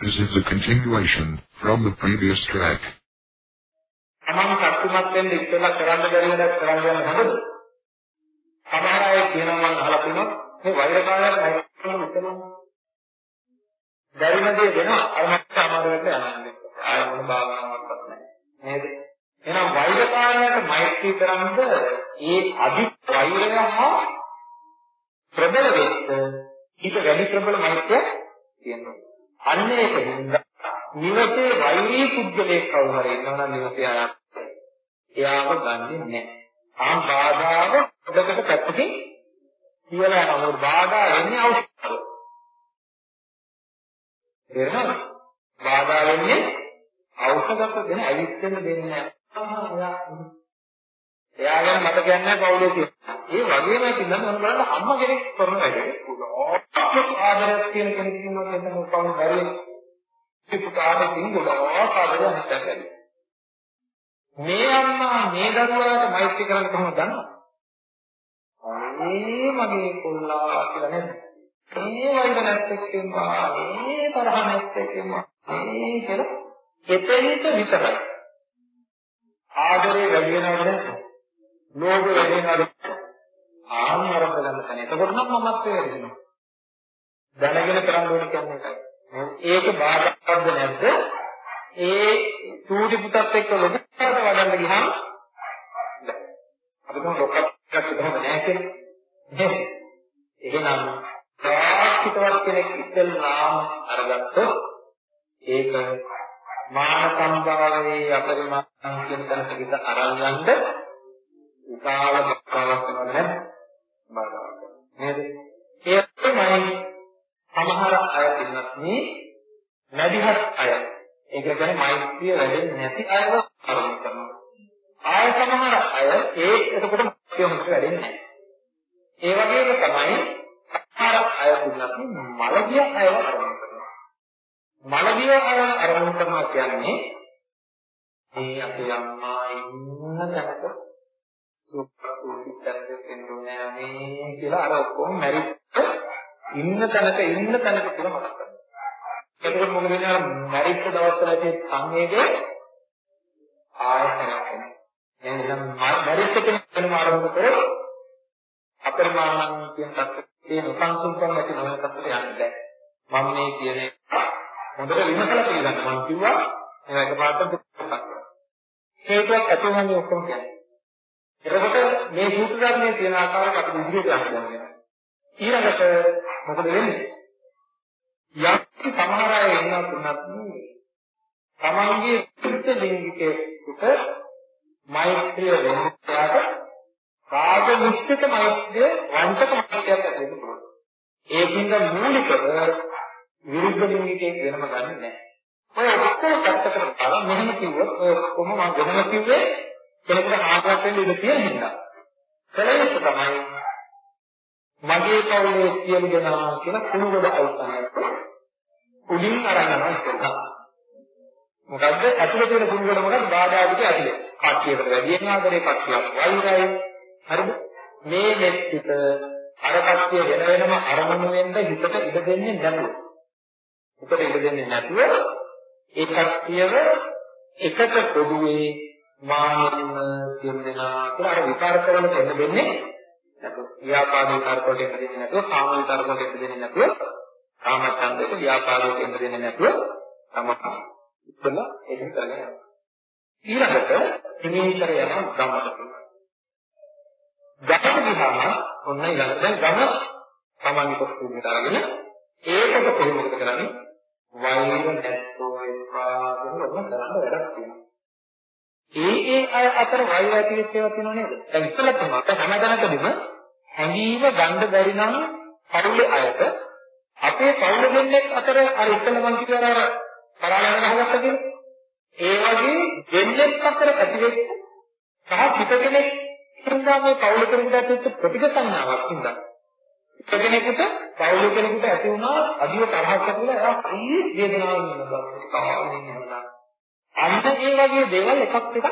This is a continuation from the previous track. තමන් ශක්තිමත් වෙන්න ඉස්සෙල්ලා කරන්න බැරි වැඩක් කරන්න යන හොඳද? සමහර අය කියනවා මම අහලා තියෙනවා මේ වෛරකාරයන් නැතිවම ඉතලම බැරිම දේ වෙනවා අර මට අමාරුවට යනවා. ආය මොන භාවනාවක්වත් නැහැ. නේද? එහෙනම් වෛරකාරයට මෛත්‍රී කරන්ද ඒ අධි වෛරය හා ප්‍රබල වෙච්ච ඊට වැඩි ප්‍රබල මෛත්‍රිය තියෙනවා. අන්න ඒකින්ද නිවසේ වෛරී පුද්ගලයෙක් කවුරු හරි ඉන්නවා නම් නිවසේ අය එයාව ගන්නෙ නැහැ. ආන් බාධාව පොඩකට පැත්තකින් කියලා යනවා. මොකද බාධා වෙන්නේ අවශ්‍යතාව. තේරෙනවද? බාධා වෙන්නේ අවශ්‍යකට දෙන ඇවිස්සෙන්න දෙන්නේ නැහැ. එයා ගැන මට කියන්නේ පවුලේ කියලා. ඒ වගේම පිළිඳන් මොන බලන්න අම්මා කෙනෙක් කරන වැඩේ. ආදරයක් කියන කෙනෙක් ඉන්නවා කියන කවුරු බැරි. ඒ පුතාට කින් ගොඩාක් ආදරයක් හිතන්නේ. මේ අම්මා මේ දරුවාට මෛත්‍රී කරන්න කොහොමද දන්නවද? අනේ මගේ කොල්ලා කියලා නේද? ඒ වෛර නැත්තෙක්ම ඒ තරහ නැත්තෙක්ම ඒ කියලා එතෙන්ට විතරයි. ආදරේ වැඩි වෙනවද නැද්ද? ලෝභ වැඩි වෙනවද? ආන්තරක ගන්න තැන. එතකොට නම් මමත් වෙනවා. දැනගෙන කරන්න ඕනේ කියන්නේ ඒකයි. ඒක බාධාවක්ද නැද්ද? ඒ චූටි පුතත් එක්ක ලොකුට වඩන්න ගියාම අපි කොහොමද ඔක්කොක්වත් කොහොමද නැහැ කියන්නේ. එහෙනම් සාක්ෂිතවත් කෙනෙක් ඉස්සෙල්ලාම අරගත්තොත් ඒක මාන සම්භාවයේ අපරිමාණ කියන තැනට විත අරන් යන්න විශාල බාධාවක් වෙනවා බාධාවක්. නේද? ඒ තමයි සමහර අය ඉන්නත් මේ නැදිහත් අය ඒක කියන්නේ මෛත්‍රිය වැඩෙන්නේ නැති අයව ආරම්භ කරනවා. ආය සමහර අය ඒ එතකොට මෛත්‍රිය හොඳට වැඩෙන්නේ නැහැ. ඒ වගේම තමයි සමහර අය දුන්නත් මලගිය අයව ආරම්භ කරනවා. මලගිය අය ආරම්භ කරනවා කියන්නේ මේ අපේ අම්මා ඉන්න තැනක සුප්පුවිතරද කෙන්දුනේ මේ කියලා අර ඔක්කොම මැරිච්ච ඉන්න තැනක ඉන්න තැනක කියලා මතක් කරගන්න. එතකොට මොකද වෙන්නේ අර මැරිච්ච දවස්වල තියෙන සංවේගය ආයතනයක් වෙනවා. එහෙනම් මැරිච්ච කෙනෙක් වෙනම ආරම්භ කරේ අපරිමාණන් කියන තත්ත්වයේ නොසන්සුන්කම් ඇති නොවන තත්ත්වයට යන්න බෑ. මම මේ කියන එක හොඳට විමසලා පිළිගන්න මම කිව්වා ඒක එකපාරට දුක්ඛ කරනවා. හේතුවක් ඇති වෙනන්නේ ඔක්කොම කියන්නේ. එතකොට මේ සූත්‍ර ධර්මයේ තියෙන ආකාරයට අපි ඉදිරියට යන්න ඊළඟට මොකද වෙන්නේ? යම් සමහර අය ඉන්නවා තුනක් තමන්ගේ සුද්ධ ලිංගිකයෙකුට මෛත්‍රිය වෙනස්යාට රාග නිශ්චිත මෛත්‍රිය වංචක මෛත්‍රියක් ඇති වෙන්න පුළුවන්. ඒකින්ද මූලිකව විරුද්ධ ලිංගිකයෙක් වෙනම ගන්න නැහැ. ඔය ඔක්කොම පැත්තකට බලලා මෙහෙම කිව්වොත් ඔය කොහොම මම වෙනම කිව්වේ කෙනෙකුට ආගයක් වෙන්න ඉඩ තියෙන හින්දා. කලින් තමයි මගේ කවුලේ සියලු දෙනා කියලා කුණු ගොඩ අවසානයක් උඩින් අරන් යනවා ඉස්සෙල්ලා. මොකද්ද? ඇතුළේ තියෙන කුණු ගොඩ මොකක්ද? බාධා පිට ඇතුලේ. කට්ටියකට වැඩි වෙන ආදරේ කට්ටියක් වෛරයි. හරිද? මේ මෙච්චිත අර කට්ටිය වෙන වෙනම අරමුණු වෙන්න හිතට ඉඩ දෙන්නේ නැතුව. හිතට ඉඩ දෙන්නේ නැතුව ඒ කට්ටියව එකට පොදුවේ මානෙන්න කියන දෙනා කියලා අර විකාර කරන දෙන්න දෙන්නේ නැතුව ව්‍යාපාද විකාර වලට එන්න දෙන්නේ නැතුව කාම විකාර වලට එන්න දෙන්නේ නැතුව කාමච්ඡන්දයට ව්‍යාපාදයට එන්න දෙන්නේ නැතුව තමයි ඉතල ඒක කරගෙන යනවා. ඊළඟට හිමීතර යන ගමකට ගමට ගියාම ඔන්න ඊළඟට දැන් ගම සාමාන්‍ය කොටසකට අරගෙන ඒකට කොහොමද කරන්නේ? වෛර නැත්තෝ එපා කියන ඔන්න කරන්න වැඩක් තියෙනවා. ඒ ඒ අය අතර වෛර ඇති වෙච්ච ඒවා තියෙනව නේද? දැන් ඉස්සෙල්ලා තමයි අප හැමදැනකදීම හැඟීම ගන්න බැරි නම් පරිලේ අයට අපේ පවුල දෙන්නෙක් අතර අර ඉස්සෙල්ලා මං කිව්වා අර පරාලන ගහගත්ත කියන ඒ වගේ දෙන්නෙක් අතර ඇති වෙච්ච සහ පිට කෙනෙක් හින්දා මේ පවුල කෙනෙකුට ඇති වෙච්ච ප්‍රතිගතනාවක් හින්දා කෙනෙකුට පවුල කෙනෙකුට ඇති වුණා අදිව තරහක් ඇතිවලා එයා ප්‍රී වේදනාවක් වෙනවා. කාමයෙන් යනවා. අන්න ඒ වගේ දේවල් එකක් එකක්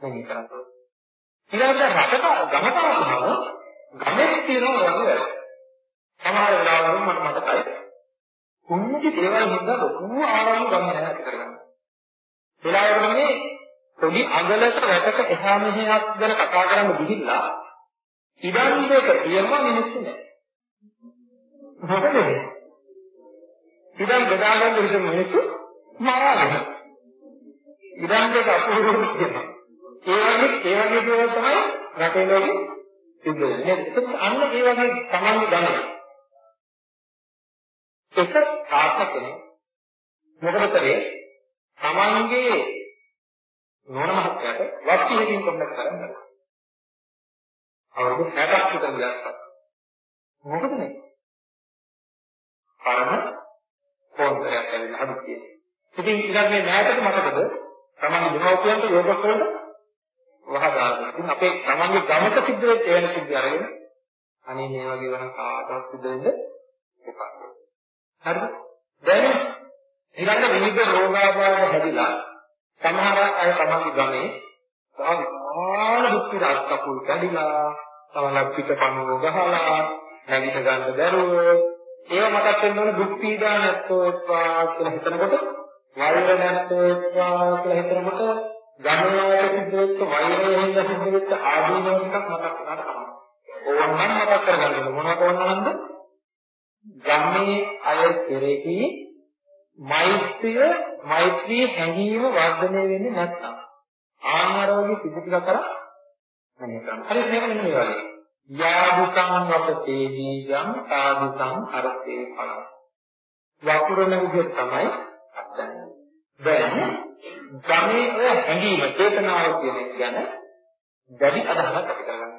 වෙන්නේ කරන්නේ. ඊළඟට රටට ගමට ආවම ගමේ තියෙන වගේ වැඩ. සමහර වෙලාවල මට මතකයි. කුංචි දේවල් හින්දා ලොකු ආරම්භ ගමන ඇති කරගන්නවා. වෙලාවකට මේ පොඩි අඟලක රැටක එහා මෙහාක් ගැන කතා කරන්න ගිහිල්ලා ඉදන් දෙක කියනවා මිනිස්සු නෑ. මොකද? ඉදන් බෙදාගන්න විදිහ මිනිස්සු මරාගෙන. ඉදන් දෙක අපුරුදු කියනවා. ඒ වගේ ඒ වගේ දේවල් තමයි රටේ ලෝකෙ සිද්ධ වෙන්නේ. ඒක අන්න ඒ වගේ තමයි ගන්නේ. එක තාත්තා කෙනෙක් මොකද කරේ? තමන්ගේ නෝන මහත්තයාට වස්තු හේකින් කොම්බක් කරන්න. අවුරුදු 60ක් විතර ගියා. මොකද මේ? පරම පොන්තරයක් ඇවිල්ලා හදිස්සියේ. ඉතින් ඉතින් මේ මෑතක මතකද තමන්ගේ දෙමව්පියන්ට යෝග කරලා වහදාගෙන. ඉතින් අපේ තමන්ගේ ගමක සිද්ධ වෙච්ච එවැනි සිද්ධ අරගෙන අනේ මේ වගේ වෙන කාටවත් සිද්ධ වෙන්න එපා. හරිද? දැන් ඊළඟ විවිධ රෝගාබාධ හැදිලා සමහර අය තමන්ගේ ගමේ සාමාන්‍ය දුක් විඳක් කපුල් කැඩිලා තමලක් පිටපණුව ගහලා නැගිට ගන්න බැරුව ඒව මතක් වෙන්න ඕන දුක් පීඩා නැත්තෝ එපා කියලා හිතනකොට වෛර නැත්තෝ එපා කියලා හිතනකොට ගමනාට සිද්ධ වෙච්ච වෛරයෙන් සිද්ධ වෙච්ච ආදීනව ටිකක් මතක් කරගන්න තමයි. ඕනනම් මතක් කරගන්න මොනවට ඕනනම්ද? ගමේ අය කෙරෙහි මෛත්‍රිය මෛත්‍රී හැඟීම වර්ධනය වෙන්නේ නැත්නම් ආහාර වගේ සිද්ධ ටික කරා මම කරන්නේ. හරි මේක මෙන්න මේ වගේ. යාදුකං වතේ දීගං සාදුකං අර්ථේ පලං. වපුරන විදිහ තමයි අත්දැකීම. දැන් ගමේ ඔය හැඟීම චේතනාව කියන එක ගැන දැඩි අදහසක් ඇති කරගන්න.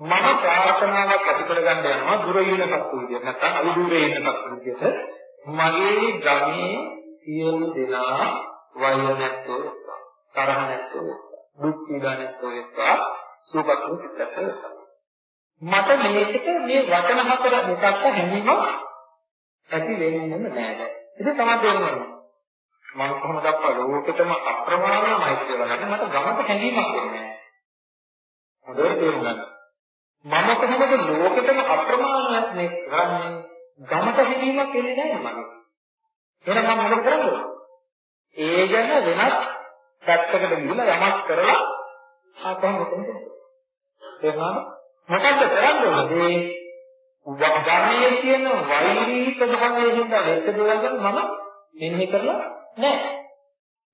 මම ප්‍රාර්ථනාවක් ඇති කරගන්න යනවා දුර ඉන්න සත්තු විදියට නැත්නම් අලු දුරේ ඉන්න සත්තු විදියට මගේ ගමේ සියලු දෙනා වෛර නැත්තෝ තරහ නැත්තෝ දුක් පීඩා නැත්තෝ එක්වා සුවපත් සිතට මට මේකට මේ වචන හතර දෙකක් හැංගීමක් ඇති වෙන්නේ නැහැ. ඉතින් තමයි තේරෙන්නේ. මම කොහොමද අප්පා ලෝකෙටම අප්‍රමාණ මෛත්‍රිය වලට මට ගමක හැංගීමක් වෙන්නේ නැහැ. හොඳට තේරුම් ගන්න. මම කොහොමද ලෝකෙටම අප්‍රමාණ මේ කරන්නේ ගමක හැංගීමක් එන්නේ නැහැ මගේ. එහෙනම් මම මොකද කරන්නේ? ඒ ගැන වෙනත් පැත්තකට ගිහලා යමක් කරලා ආපහු මෙතනට. එහෙනම් මොකද්ද කරන්න ඕනේ? වග්ගණයේ තියෙන වෛරී ස්වභාවයෙන් හින්දා වෙච්ච දේවල් ගැන මම මෙනෙහි කරලා නැහැ.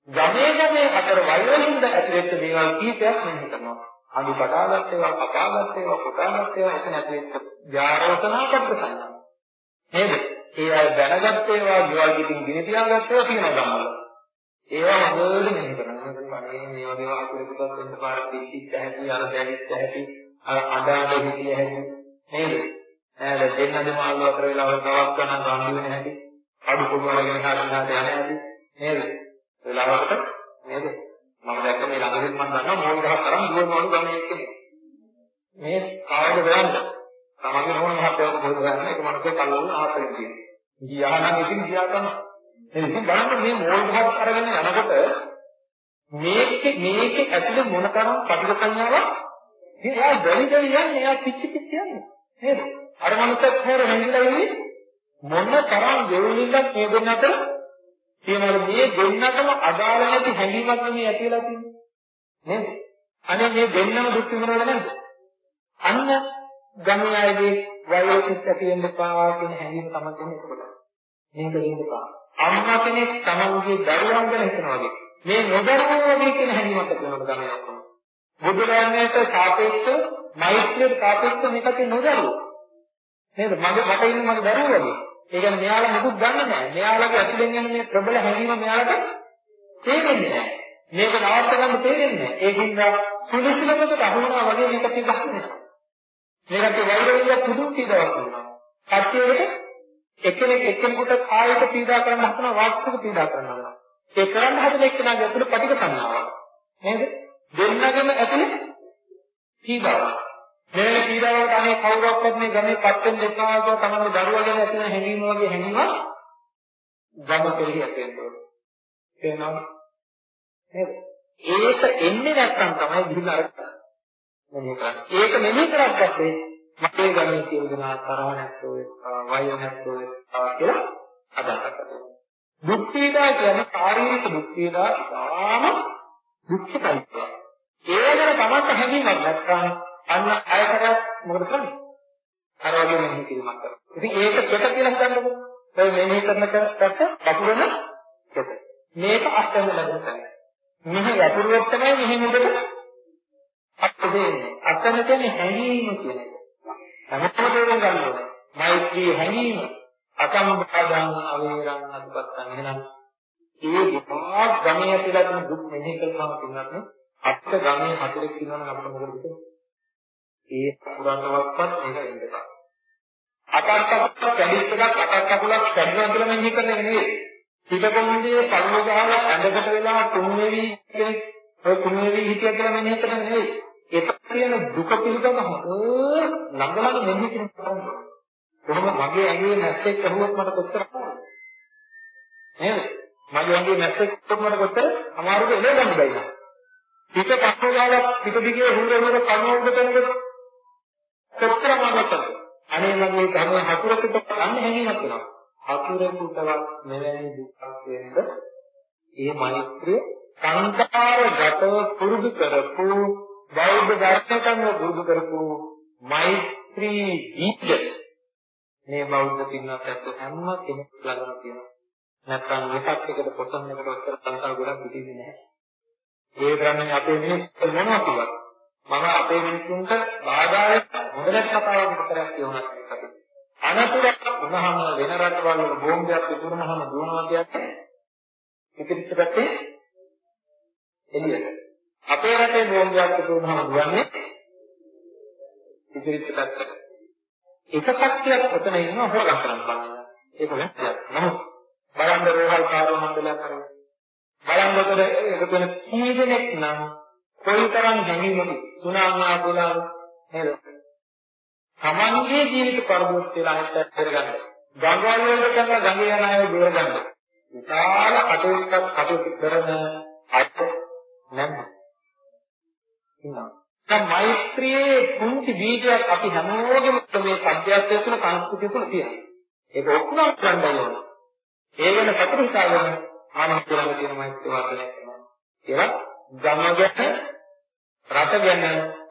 ගමේ ගමේ අතර වෛරයෙන් ඇති වෙච්ච දේවල් කීපයක් මෙනෙහි කරනවා. අඩු කඩාගත් ඒවා, කපාගත් ඒවා, කොටාගත් ඒවා එතන ඇති වෙච්ච ඥානවසනාකට සංඥා. නේද? ඒ අය දැනගත් ඒවා, ගෙවල් පිටින් ගෙන තියාගත් ඒවා තියෙනවා ගම්වල. ඒවා හොඳට මෙනෙහි කරනවා. මේ මේ වගේ වාකුලකටත් වෙන්න පාර පිටිච්ච හැටි, අර දැවිච්ච හැටි අර අඬාඬ හිටිය හැටි නේද? ඈ දෙන්නදම ආලු අතර වෙලා වල තවක් ගන්න රණ්ඩු වෙන හැටි අඩු පොඩු වලගෙන හරියට යන හැටි නේද? වෙලාවකට නේද? මම දැක්ක මේ ළඟදී මම දන්නවා මොල් ගහක් තරම් දුවනවලු ගමේ එක්කනේ. මේ කායද ගන්න. තමන්ගේ මොන මහත්යව පොඩි ගන්න එක මනසේ කල්ලුන ආහතෙන් තියෙනවා. ගියානම් ඉතින් ගියා තමයි. එනිසා බලන්න මේ මොල් ගහක් අරගෙන යනකොට මේකේ මේකේ ඇතුලේ මොන තරම් පටිඝ සංඥාවක් එයා බැරි බැරි යන්නේ එයා පිච්චි පිච්චි යන්නේ. නේද? අර මනුස්සයත් හැර හැංගිලා ඉන්නේ මොන තරම් දෙවුලින්ක් මේ දෙන්න අතර තියෙනවද මේ දෙන්නටම අදාළ නැති හැඟීමක් නෙමෙයි ඇති වෙලා තියෙන්නේ. නේද? අනේ මේ දෙන්නම දුක් විඳිනවද නැද්ද? අන්න ගමේ අයගේ වයෝසිත ඇති වෙන්න පා කියන හැඟීම තමයි තියෙන්නේ ඒකට. මේක දෙන්න පා. අම්මා කෙනෙක් තමන්ගේ දරුවන් ගැන හිතනවා වගේ. මේ නොදරුවෝ වගේ කියන හැඟීමක් ඇති වෙනවා ගමේ අම්මා. බුදුරජාණන්ට සාපේක්ෂව මෛත්‍රියට සාපේක්ෂව මේකට නොදරුව. නේද? මගේ මට ඉන්න මගේ දරුවෝ වගේ. ඒ කියන්නේ මෙයාලා මුකුත් දන්නේ නැහැ. මෙයාලගේ ඇතුලෙන් යන මේ ප්‍රබල හැඟීම මෙයාලට තේරෙන්නේ නැහැ. මේක නවත්ත ගන්න තේරෙන්නේ නැහැ. ඒකින්ද සුදුසුකමකට අහු වුණා වගේ මේක පිළිගන්නේ. මේකට වෛරවිය පුදුම පීඩාවක් වෙනවා. කට්ටියකට එක්කෙනෙක් එක්කෙනෙකුට කායික පීඩා කරන්න හදනවා වාචික පීඩා කරනවා. ඒ කරන්න හදන එක්කෙනාගේ අතුල පටික සංඥාවක්. නේද? දෙන්නගම ඇතුලේ පීඩාවක්. මෙන්න පීඩාවකට අනේ කවුරක්වත් මේ ගමේ පත්තෙන් දෙපා කියලා තමන්ගේ දරුවා ගැන ඇතින හැඟීම වගේ හැඟීමක් ගම කෙරෙහි ඇති වෙනවා. තේරෙනවද? නේද? ඒක එන්නේ නැත්නම් තමයි ගිහින් අර මෙහෙ කරන්නේ. ඒක මෙහෙ කරත් පස්සේ මගේ ගමේ සියලු දෙනා තරහ නැත්තෝ වෛර නැත්තෝ කියලා අදහසක් දුක් පීඩා කියන්නේ ශාරීරික දුක් පීඩා ඉතාම දුක්ඛයි. ඒ ගැන තමන්ට හැඟීමක් නැත්නම් අන්න අයකට මොකද කරන්නේ? අර වගේ මෙහෙය කිරීමක් කරනවා. ඉතින් ඒක කොට කියලා හිතන්නකො. ඔය මෙහෙය කරන කොට වතුරන කොට. මේක අස්තම ලැබෙන තැන. මෙහෙ වතුරුවක් තමයි මෙහෙ මුදට අත්දෙන්නේ. අස්තම කියන්නේ හැඟීම කියන එක. හැමෝම තේරුම් ගන්න ඕනේ. මෛත්‍රී හැඟීම අකම්බාදං අවේරං අදුපත්තං එහෙනම් ඒ විපාක ගමේ ඇතුළත තියෙන දුක් මෙහෙ කරනවා කියනත් අත්ත ගමේ හතරක් කියනවනම් අපිට මොකද වෙන්නේ? ඒ පුරන්නවත්පත් මේක එන්නක. අටක් අකුලක් කැඩිච්ච එකක් අටක් අකුලක් කැඩුණා කියලා මෙහෙ කරන එක නෙවෙයි. පිටකොන්දේ පළව ගහලා ඇඳකට වෙලා තුන්වෙවි කෙනෙක් ඔය තුන්වෙවි හිටිය කියලා මෙහෙ කරන නෙවෙයි. ඒක කියන දුක පිළිබඳ හොඳ ළඟ ළඟ මෙහෙ කරනවා. කොහොම මගේ ඇඟේ නැස්සෙක් කරුවොත් මට කොච්චර නේද? මගේ ඇඟේ නැස්සෙක් කරුවොත් මට කොච්චර අමාරුද එළගන්න බැයිද? පිට පස්සෝ ගාලා පිට දිගේ හුර හුර කනෝඩ දෙනකොට කොච්චර අමාරුද? අනේ මගේ ගමේ හතුරෙකුට ගන්න හැංගීමක් වෙනවා. හතුරෙකුටවත් මෙවැනි දුක්ඛ වෙන්න ඒ මෛත්‍රිය සංකාරගතව පුරුදු කරපු බෞද්ධ දර්ශකයන් පුරුදු කරපු මෛත්‍රී දීප්ත මේ බෞද්ධ පින්නත් ඇත්ත හැම කෙනෙක් ළඟම තියෙනවා. නැත්නම් එකක් එකට පොසන් එකට ඔච්චර සංසාර ගොඩක් පිටින්නේ නැහැ. ඒ කරන්නේ අපේ මිනිස්සු මොනවා කිව්වත් මම අපේ මිනිස්සුන්ට බාධායක් හොඳට කතාවක් විතරක් කියනවා අපි. අනතුරක් වුණාම වෙන රටවල් වල බෝම්බයක් විතුරුනහම දුවනවා කියන්නේ ඉතිරිච්ච පැත්තේ එළියට. අපේ රටේ බෝම්බයක් විතුරුනහම දුවන්නේ ඉතිරිච්ච පැත්තට. එක කට්ටියක් ඔතන ඉන්නවා හොරගම් කරන්න බලන්න. ඒක වැරදියක්. නමුත් බලන්න රෝහල් කාර්ය මණ්ඩලයක් කරන්නේ. බලන්න ඔතන එකතු වෙන කී දෙනෙක් නම් කොයිතරම් හැඟීමක සුනාමා කියලා නේද? තමන්ගේ ජීවිත පරිවර්ත වෙලා හිටත් කරගන්න. ගංගාවල් වලට කරන ගඟේ යන අය බේරගන්න. විශාල කටයුත්තක් කටයුතු කරන අත් නැද්ද? ඉන්නවා. දැන් මෛත්‍රියේ පුංචි බීජයක් අපි හැමෝගෙම මේ සත්‍යත්වයේ තුන සංස්කෘතිය තුන තියෙනවා. ඒක ඔක්කොම ගන්නයි ඕන. ඒ වෙන සතුට හිතාගෙන ආනන්දරම කියන මෛත්‍රිය වර්ධනය කරනවා. කියලා ගමගෙන රට ගැන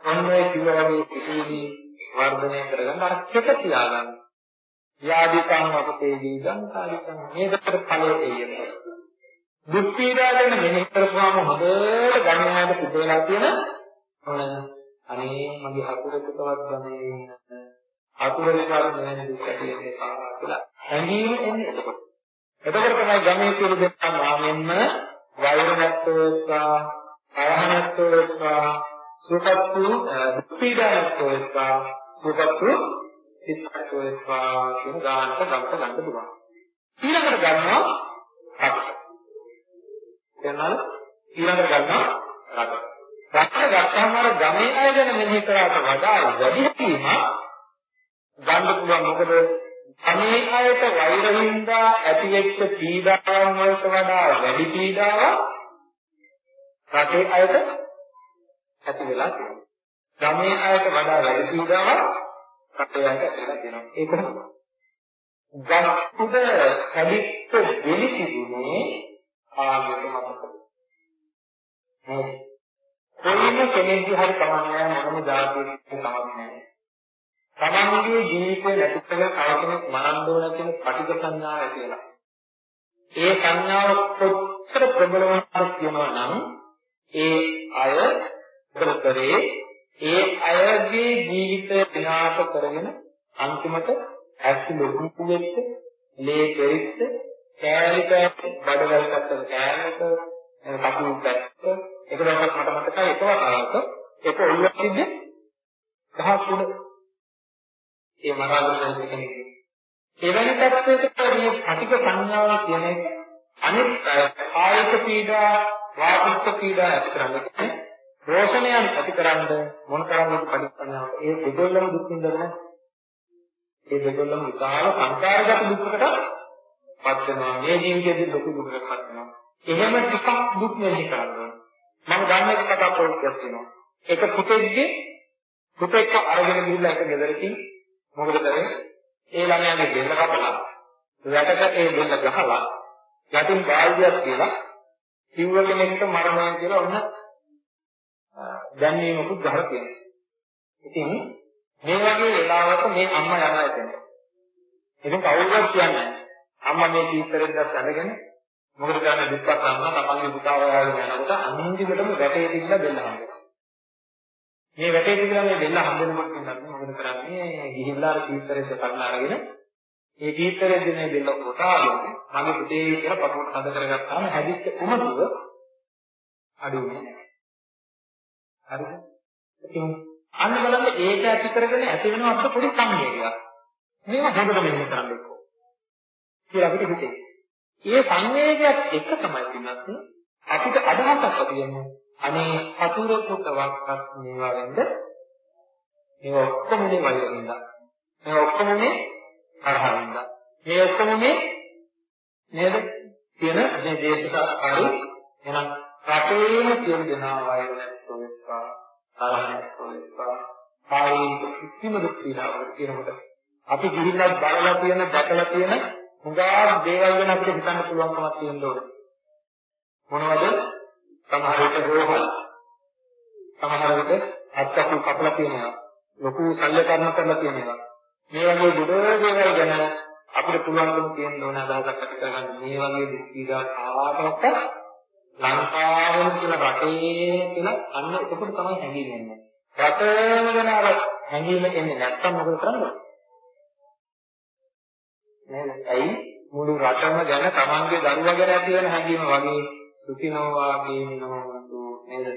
ඔන්නේ කිව්වා වගේ කිසිදී වර්ධනය කරගන්න අර කෙට තියාගන්න. යාදිකං අපතේ දීගං කාලිකං මේකට ඵලයේ තියෙනවා. දුක් පීඩා ගැන මෙහෙ කරපුවාම හොඳට ගණනාවට සිද්ධ වෙලා තියෙන ඔන්න අනේ මගේ අකුරකටවත් ගමේ ඉන්න අකුරේ කාරණේ නැහැ දුක් ඇති වෙන්නේ කාරණා කියලා හැඟීම එන්නේ එතකොට. එතකොට තමයි ගමේ සියලු දෙනා නාමයෙන්ම වෛර නැත්තෝස්සා, අරහ නැත්තෝස්සා, සුපත්තු දුක්ඛීඩා නැත්තෝස්සා, සුපත්තු ඉස්සක්කෝස්සා කියන ගානට ගමට ගන්න පුළුවන්. ඊළඟට ගන්නවා රට. එනවා ඊළඟට ගන්නවා රට. රත්න ගත්තාම අර ගමේ අය ගැන මෙනෙහි කරාට වඩා වැඩි වීම ගන්න පුළුවන් මොකද ගමේ අයට වෛරින්දා ඇතිවෙච්ච පීඩාවන් වලට වඩා වැඩි පීඩාවක් රටේ අයට ඇති වෙලා තියෙනවා. ගමේ අයට වඩා වැඩි පීඩාවක් රටේ අයට ඇති වෙලා තියෙනවා. ඒක කොහොමද? ගස්කුඩ කැඩිච්ච දෙලි තිබුණේ ආගමක මතකද? නේද? කොයිම කෙනෙක්ගේ හරි කමන්නේ මොනම જાතියකින් කමන්නේ තමන්ගේ ජීවිතේ නැතිකල කයකෙනෙක් මරන්න ඕන කියන පටිඝ සංඥාව ඇති වෙනවා. ඒ සංඥාව කොච්චර ප්‍රබලවද කියනවා නම් ඒ අය කරතරේ ඒ අයගේ ජීවිතය විනාශ කරගෙන අන්තිමට ඇස් ලොකු වෙච්ච, ලේ පෙරිච්ච, කෑලි කෑලි බඩවැල් කත්තර කෑමක, කපු පැත්ත එක දවසක් මට මතකයි එක වතාවක එක ඔළුවක් තිබ්බේ ගහක් උඩ. ඒ මරාගෙන ඉන්න කෙනෙක්. එවැනි තත්ත්වයකට මේ පටික සංඥාව කියන එක අනිත් කායික පීඩා, වාචික පීඩා ඇති කරන්නේ රෝෂණයන් ඇතිකරන්න මොන තරම්ද පටික සංඥාව. ඒ දෙගොල්ලම දුක් විඳලා ඒ දෙගොල්ලම විශාල සංකාරගත දුකකට පත් වෙනවා. මේ ජීවිතයේදී ලොකු දුකකට පත් වෙනවා. එහෙම ටිකක් දුක් මෙහි කරනවා. මම ගන්න එක කතා ප්‍රවෘත්තියක් තියෙනවා. එක පුතෙක්ගේ පුතෙක්ව අරගෙන ගිහිල්ලා එක ගෙදරකින් මොකද කරන්නේ? ඒ ළමයාගේ දෙන්න කපලා වැටකට ඒ දෙන්න ගහලා යටින් බාල්දියක් කියලා කිව්ව කෙනෙක්ට මරණය කියලා ඔන්න දැන්නේමකුත් ගහලා තියෙනවා. ඉතින් මේ වගේ වෙලාවක මේ අම්මා යනවා එතන. ඉතින් කවුරුත් කියන්නේ අම්මා මේ කීතරෙන්ද සැලගෙන මොකද කරන්නේ දුප්පත් අම්මා තමන්ගේ පුතා හොයාගෙන යනකොට අන්තිමටම වැටේ තිබිලා දෙන්න හම්බෙනවා. මේ වැටේ තිබිලා මේ දෙන්න හම්බෙනකොට මොකද කරන්නේ ගිහිල්ලා අර කීතරෙන්ද කරලා අරගෙන ඒ කීතරෙන්ද මේ දෙන්න කොටාගෙන මගේ පුතේ කියලා පපුවට හද කරගත්තාම හැදිච්ච උමතුව අඩු වෙන්නේ නැහැ. හරිද? ඉතින් අන්න බලන්න ඒක ඇති කරගෙන ඇති වෙන අපිට පොඩි සංවේගයක්. මේක හොඳට මෙහෙම කරන්න එක්කෝ. කියලා අපිට හිතේ. ඒ සංවේගයත් එක තමයි පින්නත් අපිට අදහසක් තියෙන්නේ. අනේ හතුරෙකුට වක්වත් මේවා වෙන්න මේ ඔක්කොම මේ වයිරින්ද. මේ ඔක්කොම මේ තරහින්ද. මේ ඔක්කොම මේ නේද? කියන මේ දේශකාරී එනම් රටේම සියලු දෙනා වෛර නැත්තෝ එපා තරහ නැත්තෝ එපා කායික කිසිම දුක් පීඩාවක් කියනකොට අපි ගිහිල්ලා බලලා තියෙන දැකලා තියෙන හුඟා දේවල් ගැන අපිට හිතන්න පුළුවන්කමක් තියෙන්න ඕනේ. මොනවද? සමහර විට රෝහල් සමහර විට අත්කපු කපලා තියෙනවා. ලොකු ශල්‍ය කර්ම කරලා තියෙනවා. මේ වගේ ගොඩ දේවල් ගැන අපිට පුළුවන්කම තියෙන්න ඕන අදහසක් ඇති කරගන්න මේ වගේ දුක් පීඩා කාටවත් ලංකාවෙන් කියලා රටේ කියලා අන්න එතකොට තමයි හැංගීම එන්නේ. රටේම ගැන අර හැංගීම එන්නේ නැත්තම් මොකද කරන්නේ? නේද? ඇයි මුළු රටම ගැන Tamange දරුවා ගැන ඇති වෙන හැංගීම වගේ සුඛිනෝවා කියනවතු නේද?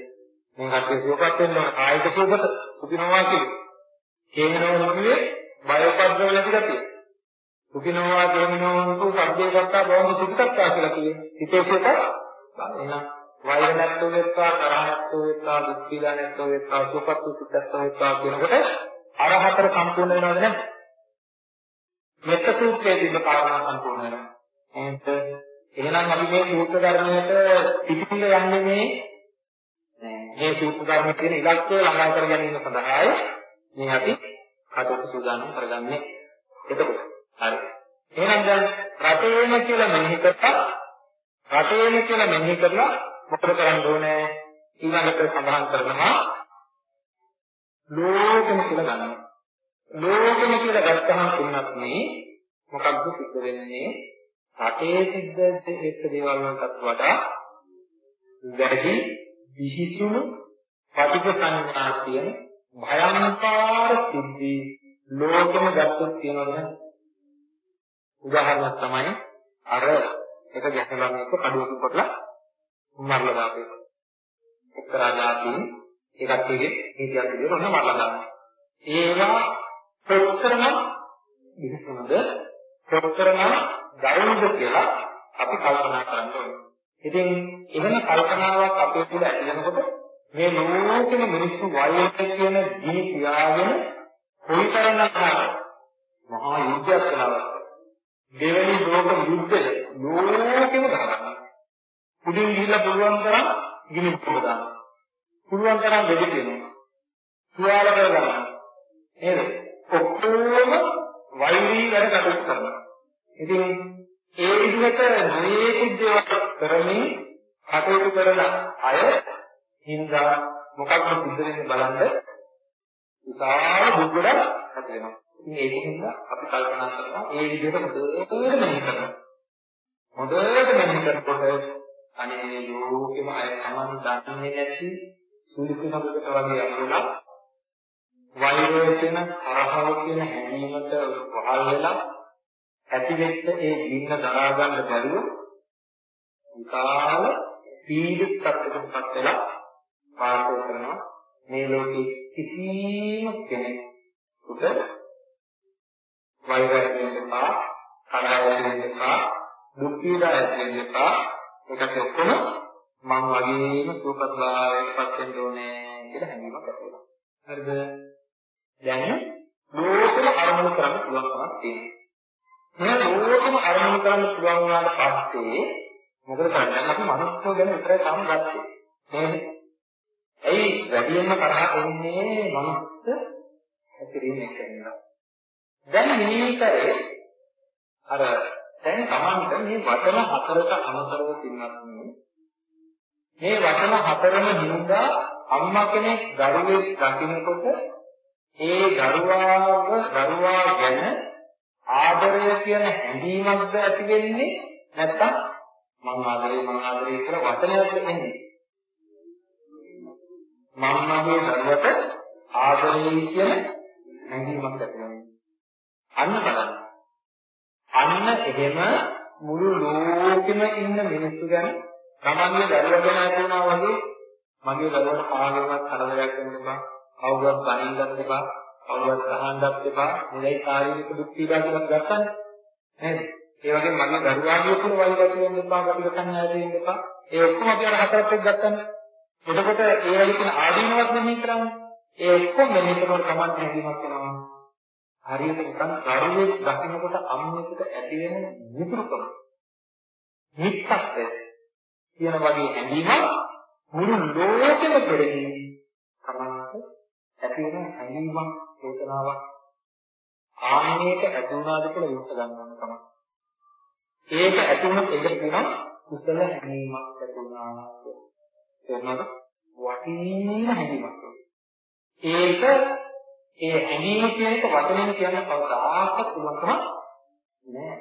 මේ කටේ සුවපත් වෙන්න ඕන කායික සුවපත සුඛිනෝවා කියන්නේ. කියනවෝ කියේ බයපද්‍රව නැති ගතිය. සුඛිනෝවා කියනවතු සබ්දේ ගත්තා බවම සුඛිතත්වා කියලා කියන්නේ. හිතේ සුවපත් එහෙනම් වෛර නැත්තෝ වෙත්වා තරහ නැත්තෝ වෙත්වා දුක් පීඩා නැත්තෝ වෙත්වා සුවපත් සුඛත්ව වෙත්වා කියනකොට අර හතර සම්පූර්ණ වෙනවද නැද්ද? මෙත්ත සූත්‍රයේ තිබෙන කාරණා සම්පූර්ණ වෙනවා. එහෙනම් එහෙනම් අපි මේ සූත්‍ර ධර්මයට පිටිපිට යන්නේ මේ මේ සූත්‍ර ධර්මයේ තියෙන ඉලක්කය ළඟා කර ගැනීම සඳහායි මේ අපි කටයුතු සූදානම් කරගන්නේ. එතකොට හරි. එහෙනම් දැන් රටේම කියලා මෙනෙහි කරලා රටේම කියලා මෙනෙහි කරලා මොකද කරන්න ඕනේ? ඊළඟට සඳහන් කරනවා ලෝකෙම කියලා ගන්නවා. ලෝකෙම කියලා ගත්තහම තුනක් මේ මොකක්ද සිද්ධ වෙන්නේ? රටේ සිද්ධ එක්ක දේවල් වලටත් වඩා වැඩි විහිසුණු පටික සංඥා තියෙන භයංකාර සිද්ධි ලෝකෙම ගත්තොත් තියෙනවා උදාහරණයක් තමයි අර එක ගැටලුවක් එක්ක කඩුවකින් කොටලා මරලා දාපේ. එක්තරා જાතියින් ඒකත් එකේ නීතියක් විදිහට ඔන්න මරලා දානවා. ඒවා කොච්චරනම් විසඳනද කොච්චරනම් ගෞරවද කියලා අපි කල්පනා කරන්න ඕනේ. ඉතින් එහෙම කල්පනාවක් අපේ තුළ ඇති වෙනකොට මේ ලෝකෙම මිනිස්සු වෛරය කියන දී තියාගෙන කොයිතරම්නම් මහා යුද්ධයක් කරනවා දෙවෙනි ලෝක යුද්ධය ලෝකෙම ගහනවා. උඩින් ගිහිල්ලා පුළුවන් තරම් ගිනි පුර දානවා. පුළුවන් තරම් වෙඩි දෙනවා. තුවාල කරගන්නවා. නේද? ඔක්කොම වෛරී වැඩ කටයුතු කරනවා. ඉතින් ඒ විදිහට නොයේකුත් දේවල් කරමින් කටයුතු කරන අය හින්දා මොකක්ද සිද්ධ වෙන්නේ බලන්න විශාල දුක් ගොඩක් ඇති වෙනවා. ඉතින් ඒකෙන්ද අපි කල්පනා කරනවා ඒ විදිහට හොඳට මෙහෙ කරනවා. හොඳට මෙහෙ කරනකොට අනේ ලෝකෙම අය Taman දන්නේ නැති සුලිසුනකට වගේ අහුණා වෛරය කියන තරහව කියන හැඟීමට වහල් වෙලා ඇතිවෙච්ච ඒ ගින්න දරා ගන්න බැරුව විකාල පීඩිත තත්ත්වයකටපත් වෙලා වාසය කරනවා මේ ලෝකේ කිසිම කෙනෙකුට වෛර ඇති වෙන්න එපා, තරහ ඇති වෙන්න එපා, දුක් පීඩා ඇති වෙන්න එපා. ඒකට ඔක්කොම මම වගේම සුවපත්ලාවයටපත් වෙන්න ඕනේ කියලා හැඟීමක් ඇති වෙනවා. හරිද? දැන් ලෝකෙම අරමුණු කරන්න පුළුවන්කමක් තියෙනවා. මේ ලෝකෙම අරමුණු කරන්න පුළුවන් වුණාට පස්සේ මොකද කරන්නේ? අපි මනුස්සයෝ ගැන විතරයි තාම ගත්තේ. නේද? ඇයි වැඩියෙන්ම තරහ එන්නේ මනුස්ස හැසිරීම එක්ක නේද? දැන් මේකේ අර දැන් Tamanට මේ වචන හතරට අමතරව තින්නත් මේ වචන හතරම හින්දා අම්මා කෙනෙක් දරුවෙක් දකින්නකොට ඒ දරුවාව දරුවා ගැන ආදරය කියන හැඟීමක්ද ඇති වෙන්නේ නැත්නම් මං ආදරේ මං ආදරේ කියලා වචනයක්ද එන්නේ මම මගේ දරුවට ආදරේ කියන හැඟීමක් ඇති වෙනවා අන්න බලන්න අන්න එහෙම මුළු ලෝකෙම ඉන්න මිනිස්සු ගැන තමන්ගේ දරුවා ගැන හිතනවා වගේ මගේ දරුවට කාගේවත් කරදරයක් වෙන්න එපා. කවුරුවත් බනින්නත් එපා. කවුරුවත් ගහන්නත් එපා. මෙලයි ශාරීරික දුක් පීඩා කියලා ගත්තන්නේ. නේද? ඒ වගේම මගේ දරුවාගේ උතුරු වෛරය වෙන්න එපා. අපිට සංඥා දෙන්න එපා. ඒ ඔක්කොම අපි අර හතරක් එක්ක ගත්තන්නේ. එතකොට ඒ වගේ කියන ආදීනවත් මෙහෙ කරන්නේ. ඒ ඔක්කොම මෙහෙ කරනකොට Taman හැදීමක් වෙනවා. හරියට නිකන් දරුවෙක් දකින්නකොට අම්මෙකුට ඇති වෙන විතුරුකම. මිත්‍ත්වය කියන වගේ හැඟීමක් මුළු ලෝකෙම කෙරෙහි තමන්ට ඇති වෙන හැඟීමක් චේතනාවක් ආන්නේක ඇති වුණාද කියලා විශ්ස ගන්න තමයි. ඒක ඇති වුණොත් ඒකට කියනවා කුසල හැඟීමක් ඇති වුණා කියලා. වටින හැඟීමක්. ඒක ඒ හැඟීම කියන එක වචනෙන් කියන්න කවදාකවත් පුළුවන්කම නෑ.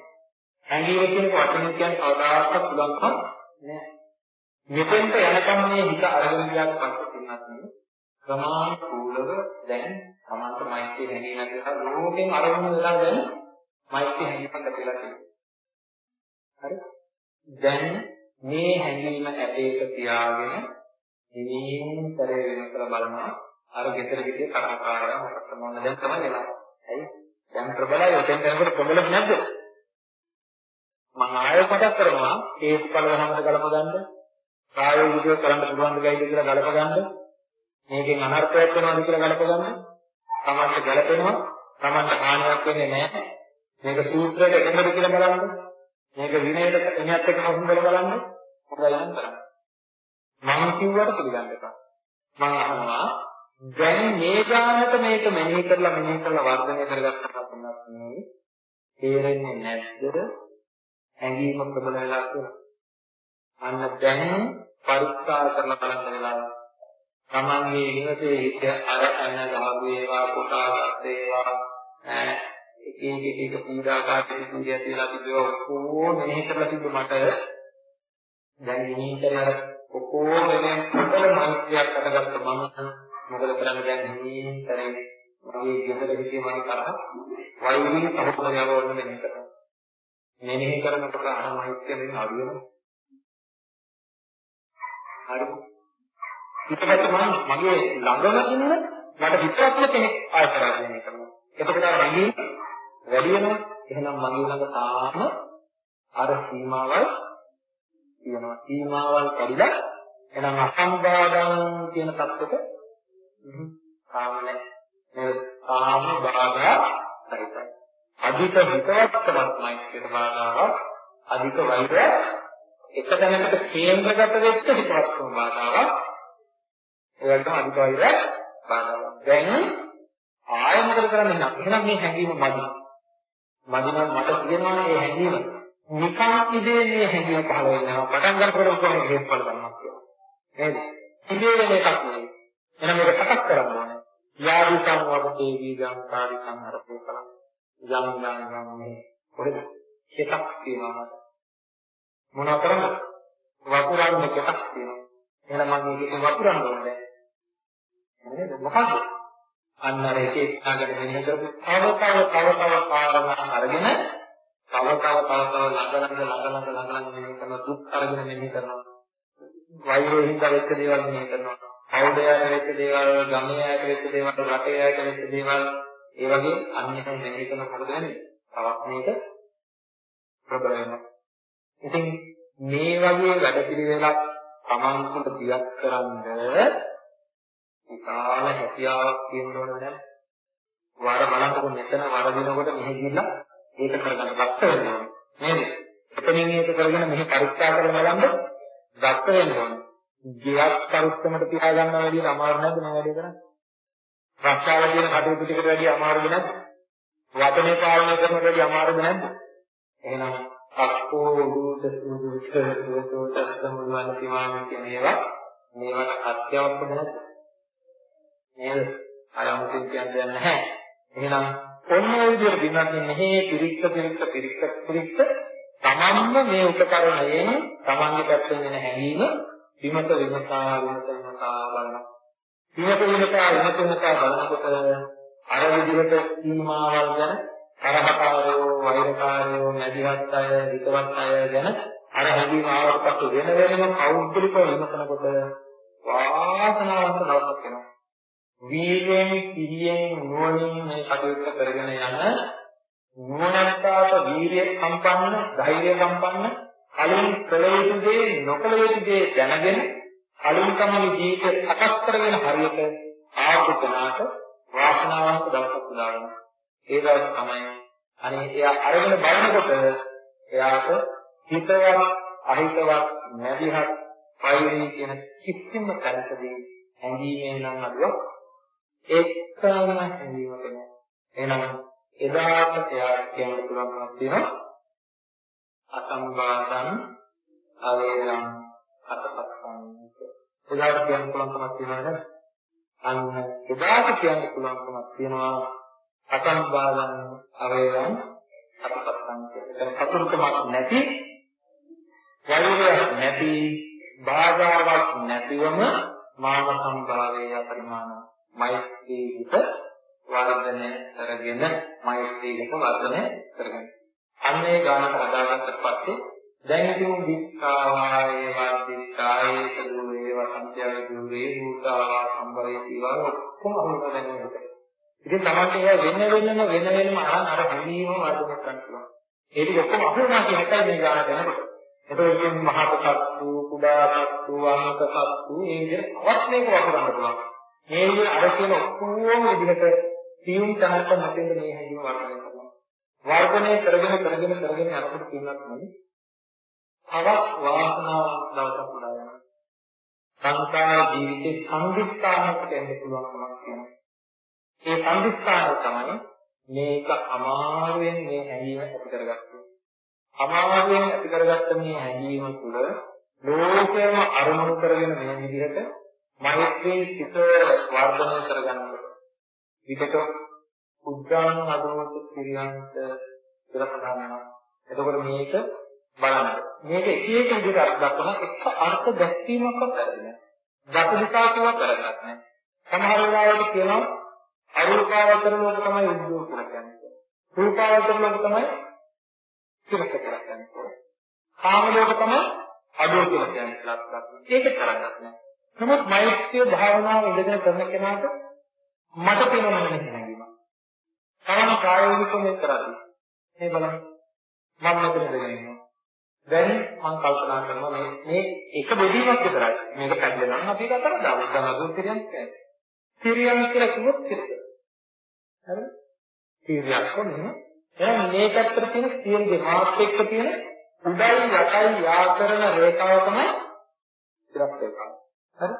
හැඟීම කියන එක වචනෙන් කියන්න කවදාකවත් පුළුවන්කම නෑ. මෙතෙන්ට යනකම් මේ හිත අරගෙන ගියාට පස්සේ පින්නත් ප්‍රමාණිකූලව දැන් තමන්ට මෛත්‍රී හැඟීමක් නිසා ලෝකෙන් අරමුණු වෙලා දැන් මෛත්‍රී හැඟීමක් ඇතිලා තියෙනවා. හරි? දැන් මේ හැඟීම ඇටේට තියාගෙන නිවිතරේ වෙනකල බලනවා අර ගෙදර ගිහින් කතාකාරය මොකක්ද මොන දැන් තමයි වෙලා. ඇයි? දැන් ප්‍රබලයි ඔතෙන් යනකොට ප්‍රබල නැද්ද? මම ආයෙ මතක් කරනවා ඒස් පළ ගහමද ගලප ගන්න ප්‍රායෝගිකව කරන්න පුළුවන් දෙයක්ද කියලා ගලප ගන්න. මේකෙන් අනර්ථයක් වෙනවද කියලා ගලප ගන්න. තමන්ට ගැලපෙනවා. තමන්ට හානියක් වෙන්නේ නැහැ. මේක සූත්‍රයට එකඟද කියලා බලන්න. මේක විනයට එනියත් එක්ක හසුන්වලා බලන්න. මොකද යන්න කරන්නේ. මම කිව්වට පිළිගන්න එපා. මම අහනවා දැන් මේ ගානට මේක මෙනෙහි කරලා මෙනෙහි කරලා වර්ධනය කරගත්තට පස්සේ තේරෙන්නේ නැද්ද? ඇඟීම ප්‍රබල වෙලා කියලා. අන්න දැන් පරික්ෂා කරලා බලන්න වෙලාව. තමන්ගේ නිවසේ හිත අර අන ගහපු ඒවා කොටාගත් ඒවා එක එක එක එක පීඩාකාරී සිද්ධිය කියලා තිබ්බේ ඔක්කොම මෙහෙ කරලා තිබ්බ මට දැන් නිහිතර අර ඔක්කොම වෙන පොතල මෛත්‍රියක් අටගත්ත මම මොකද කරන්නේ දැන් නිහිතරේ මගේ ගෙදර හිටියේ මම කරා වෛද්‍ය සහෝදරයව වුණ මෙහෙ කරා මෙනෙහි කරනකොට අර මෛත්‍රියෙන් අඩු වෙනවා හරි. ඊට පස්සේ මම මගේ ළඟම ඉන්න මට විතරක්ම කෙනෙක් ආශ්‍රය කරනවා. එතකොට අර මගේ වැඩි වෙනවා. එහෙනම් මගේ ළඟ තාම අර සීමාවල් තියෙනවා. සීමාවල් කැඩිලා එහෙනම් අසම්බාධම් කියන தත්ත්වෙට තාම නැහැ. මේ තාම බාධා සහිතයි. අධික හිතවත්කමක් මයිකට බාධාවක් අධික වෛරයක් එක තැනකට කේන්ද්‍රගත වෙච්ච හිතවත්කම බාධාවක් ඒ වගේම අනිවාර්ය බාධාවක් දැන් ආයෙ මොකද කරන්නේ නම් එහෙනම් මේ හැඟීම මදි මදි නම් මට තියෙනවානේ මේ හැඟීම නිකන් ඉදේ මේ හැඟීම පහළ වෙනවා පටන් ගන්නකොට කොහොමද හේතුඵල ගන්නවා කියලා නේද ඉදේ වෙන එකක් නෙවෙයි එහෙනම් මේක සකස් කරන්න ඕනේ යාදිකම් වබ්බේ වීගම් කාරිකම් අරපෝ කලම් යම් යම් යම් මේ කොහෙද එකක් තියෙනවා මොනවා කරන්නද? වපුරන්න කොටස් තියෙනවා. එහෙනම් මම මේක වපුරන්න ඕනේ. නේද? මොකද්ද? අන්න අර එක එක්කගෙන මෙහෙ කරපු තව තව තව තව කාරණා අරගෙන තව තව තව තව ළඟ ළඟ ළඟ ළඟ ළඟ ළඟ මෙහෙ කරන දුක් අරගෙන මෙහෙ කරනවා. වෛරයෙන් හින්දා වෙච්ච දේවල් මෙහෙ කරනවා. කවුදයාට වෙච්ච දේවල්, ගමේ අයට වෙච්ච දේවල්, රටේ අයට වෙච්ච දේවල්, ඒ වගේ අන්‍යයන් මෙහෙ කරන මොකද වෙන්නේ? තවත් මේක ප්‍රබල වෙනවා. ඉතින් මේ වගේ වැඩපිළිවෙලක් Taman තුළ දියත් කරන්ද විශාල හැකියාවක් තියෙන්න ඕන නේද? වර බලන්නකො මෙතන වරදිනකොට මෙහෙ ගිහිල්ලා ඒක කරගන්න දක්ෂ වෙන්න ඕනේ. නේද? එතනින් ඒක කරගෙන මෙහෙ පරීක්ෂා කරලා බලන්න දක්ෂ වෙන්න ඕනේ. ගියක් පරිස්සමට තියාගන්න වැඩිය අමාරු නැද්ද මේ වැඩේ කරන්නේ? රක්ෂාව කියන කටයුතු ටිකට වැඩිය අමාරුද නැද්ද? වචනේ පාලනය කරනට වැඩිය අමාරුද නැද්ද? එහෙනම් අක්කෝ උදුත සුදුත සුදුත සමුල්වන් කිමාන කියන ඒවා මේවට අත්‍යවශ්‍ය නැද්ද? නේද? අයමුතින් කියන්නේ නැහැ. එහෙනම් ඔන්න ඔය විදිහට දිනන්නේ මෙහි පිරික්ක පිරික්ක පිරික්ක පිරික්ක තමන්ම මේ උපකරණයෙන් තමන්ගේ පැත්තෙන් එන හැඟීම විමත විමතා විමත විමතා බලනවා. විමත විමතා විමත විමතා බලනකොට අර විදිහට සීමාවල් ගැන තරහකාරයෝ වෛරකාරයෝ නැදිහත් අය හිතවත් අය ගැන අර හැඟීම ආවට පස්සේ වෙන වෙනම කෞද්දලිකව විමසනකොට වාසනාවන්ත දවසක් වෙනවා. වීර්යයෙන් සිහියෙන් නුවණින් මේ කටයුත්ත කරගෙන යන නුවණැත්තාට වීර්ය සම්පන්න ධෛර්ය සම්පන්න කලින් කළ යුතු දේ නොකළ යුතු දේ දැනගෙන කලින් තමයි ජීවිතය සකස් කරගෙන හරියට ආපුතනාට වාසනාවන්ත දවසක් උදා වෙනවා. ඒ දවස් තමයි අනේ එයා අරගෙන බලනකොට එයාට හිතවත් අහිතවත් නැදිහත් පයිරී කියන කිසිම තැනකදී හැඟීමේ නම් අදුවක් එක්කම හැඟීමක නෑ. එහෙනම් එදාට එයාට කියන්න පුළුවන්කමක් තියෙනවා අසම්බාධං අවේරං අතපස්සං එදාට කියන්න පුළුවන්කමක් තියෙනවද? අන්න එදාට කියන්න පුළුවන්කමක් තියෙනවා අසම්බාධං අවේරං අතපස්සං කියන සතුටුකමක් නැති වෛරයක් නැති බාධාවක් නැතිවම මාන සම්භාවයේ අපරිමාණ මෛත්‍රී හිත වර්ධනය කරගෙන මෛත්‍රී හිත වර්ධනය කරගෙන අන්නේ ගානට හදාගත්තට පස්සේ දැන් ඉතින් විස්කාවායේ වර්ධිකායේ සදුවේ වසන්තය දුවේ භූතාවා සම්භවයේ සීවා ඔක්කොම අහුවෙලා දැන් මේක. ඉතින් තමයි ඒ වෙන වෙනම වෙන වෙනම අහන් අර හැමීම වර්ධනය කරනවා. ඒ ටික ඔක්කොම අහුවෙනා කියන එකයි මේ ගාන දැනකොට. එතකොට කියන්නේ මහත් සත්තු, කුඩා සත්තු, අනුක සත්තු මේ විදිහට අවස්ථේක වපුරන්න පුළුවන්. මේ විදිහට අර කියන ඔක්කොම විදිහට සියුම් තැනක නැතෙන්න මේ හැඟීම වර්ධනය කරනවා. වර්ධනය කරගෙන කරගෙන කරගෙන යනකොට කියනක් නෙවෙයි. තවත් වාසනාවක් දවසක් උදා වෙනවා. සංසාර ජීවිතේ සංදිස්ථානකට එන්න පුළුවන්කමක් තියෙනවා. ඒ සංදිස්ථානය තමයි මේක අමාරුවෙන් මේ හැඟීම ඇති කරගත්තේ. අමාරුවෙන් ඇති කරගත්ත මේ හැඟීම තුළ ලෝකයම අරමුණු කරගෙන මේ විදිහට මෛත්‍රී සිත වර්ධනය කරගන්නකොට විකට උද්දාන අදමත පිරියන්ත කියලා සඳහන් එතකොට මේක බලන්න. මේක එක එක විදිහට අර්ථ දක්වන එක අර්ථ දැක්වීමක්වත් වැරදි නෑ. දස දිශාවකවත් වැරදක් නෑ. සමහර වෙලාවට කියනවා අරූපාවචර ලෝක තමයි උද්දෝෂ කියලා කියන්නේ. රූපාවචර ලෝක තමයි සිරක කියලා කියන්නේ. කාම ලෝක තමයි අදෝ කියලා කියන්නේ ලක්ෂණ. ඒක තරන්නක් නෑ. නමුත් මෛත්‍රිය භාවනාව ඉඳගෙන කරන කෙනාට මට පේනවා නෙමෙයි හැඟීම. තරම ප්‍රායෝගිකව මේක කරන්නේ. මේ බලන්න. මම මෙතන ඉඳගෙන ඉන්නවා. දැන් මම කල්පනා කරනවා මේ මේ එක බෙදීමක් විතරයි. මේක පැහැදිලි නම් අපි කතා කරමු. දැන් අදුන් තිරියන් කියන්නේ. තිරියන් කියලා කිව්වොත් තිරියන්. හරිද? තිරියක් කොන්නේ එහෙනම් මේ පැත්තට තියෙන සියලු දෙමාත් එක්ක තියෙන උඩයි යටයි යා කරන රේඛාව තමයි ඉරක් රේඛාව. හරි?